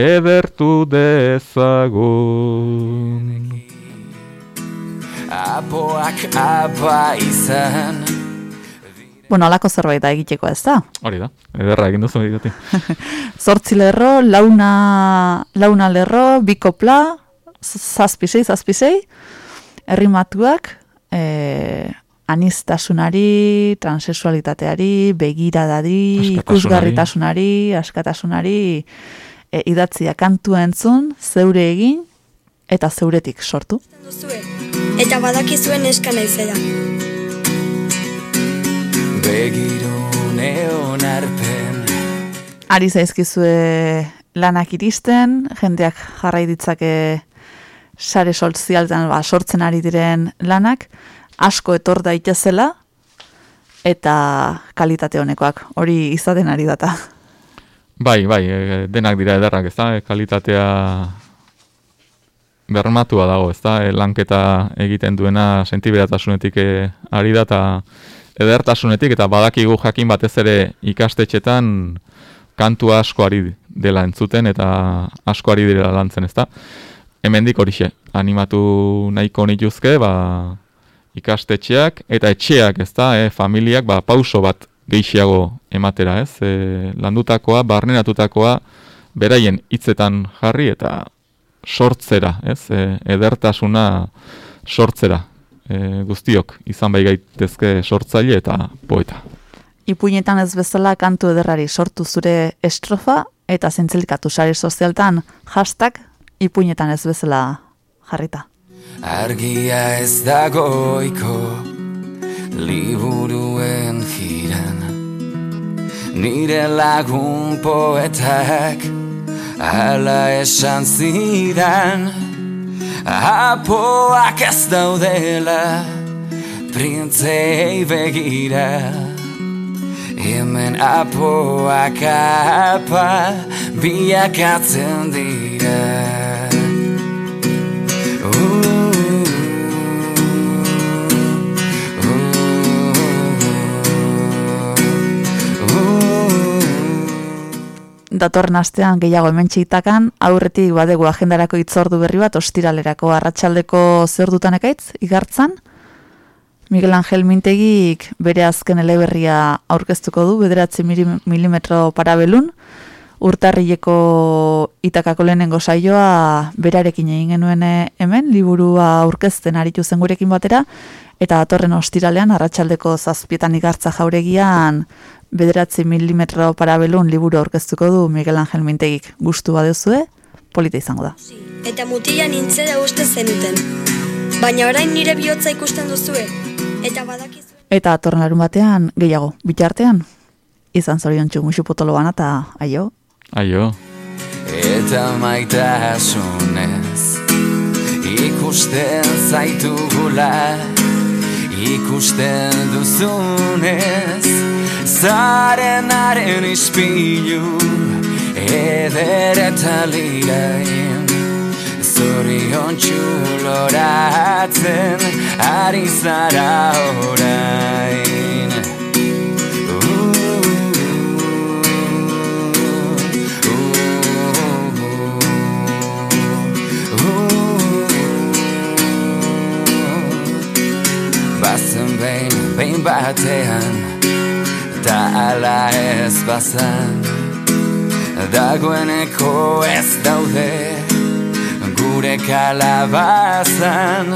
edertu dezagun. Apoak apa izan Bueno, alako zerbait da egiteko ez da. Hori da, ederra egin duzu egiten. Zortzi lerro, launa, launa lerro, bikopla, zazpisei, zazpisei, errimatuak, e, anistasunari, transexualitateari, begiradari, Askatasunari. ikusgarritasunari, askatasunari, e, idatzia kantua entzun, zeure egin, eta zeuretik sortu. Eta badakizuen eska naizela. Begirune onarpen Ari zaizkizue lanak iristen, jendeak jarrai ditzake sare sozialetan ba, sortzen ari diren lanak, asko etor daitezela eta kalitate honekoak. Hori izaten ari data. Bai, bai, e, denak dira ederrak, ez da, e, kalitatea bermatua dago, ez da, e, lanketa egiten duena sentiberatasunetik e, ari da, eta edertasunetik, eta badakigu jakin batez ere ikastetxetan kantu asko ari dela entzuten, eta asko ari direla lantzen, ez da. Hemendik horixe, animatu nahiko nituzke, ba, ikastetxeak eta etxeak, ez da, e, familiak, ba, pauso bat gehiago ematera, ez? E, landutakoa, barneratutakoa, beraien hitzetan jarri eta sortzera, ez? E, edertasuna sortzera. E, guztiok izan bai gaitezke sortzaile eta poeta. Ipuinetan ez bezala kantu ederrari sortu zure estrofa eta zintzilikatu sare sozialtan hashtag ipuinetan ez bezala jarrita. Argia ez dagoiko liburuen jiran Nire lagun poetak ala esan zidan. Apoak ez daudela printzei begira. Hemen apoak apa biakatzen dira Datorren astean gehiago hemen txitakan, aurretik badegu agendarako itzordu berri bat ostiralerako arratsaldeko zeordutan ekaitz, igartzan. Miguel Angel Mintegik bere azken eleberria aurkeztuko du, bederatzi milimetro parabelun, urtarrileko itakako lehenengo saioa berarekin egin genuen hemen, liburua aurkezten aritu zen gurekin batera, eta datorren ostiralean arratsaldeko zazpietan igartza jauregian bederatzi milimetro parabelun liburu aurkeztuko du Miguel Angel Mintegik. Gustu baduzue, polita izango da. Eta mutila nintzera uste zenuten. Baina orain nire bihotza ikusten duzue. Eta badakizu... Eta datorren larun batean gehiago, bitartean, izan zorion txumuxu potolo bana eta aio. Aio. Eta maitasunez ikusten zaitugula ikusten duzunez zarenaren ispilu eder eta lirain zorion txuloratzen ari zara orain. Bazen behin, behin batean Ta ala ez bazan Dagoeneko ez daude Gure kalabazan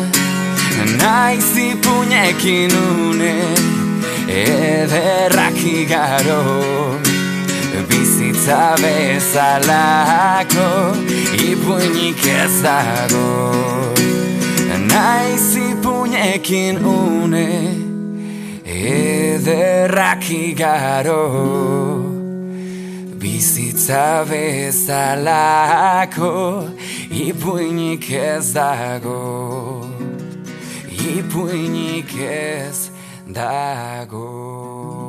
Naiz ipuñekin une Ederrak igaro Bizitza bezalako Ipuinik ez dago. Naiz ipuñekin une Ederrak igaro Bizitza bezalako Ipuinik ez dago Ipuinik ez dago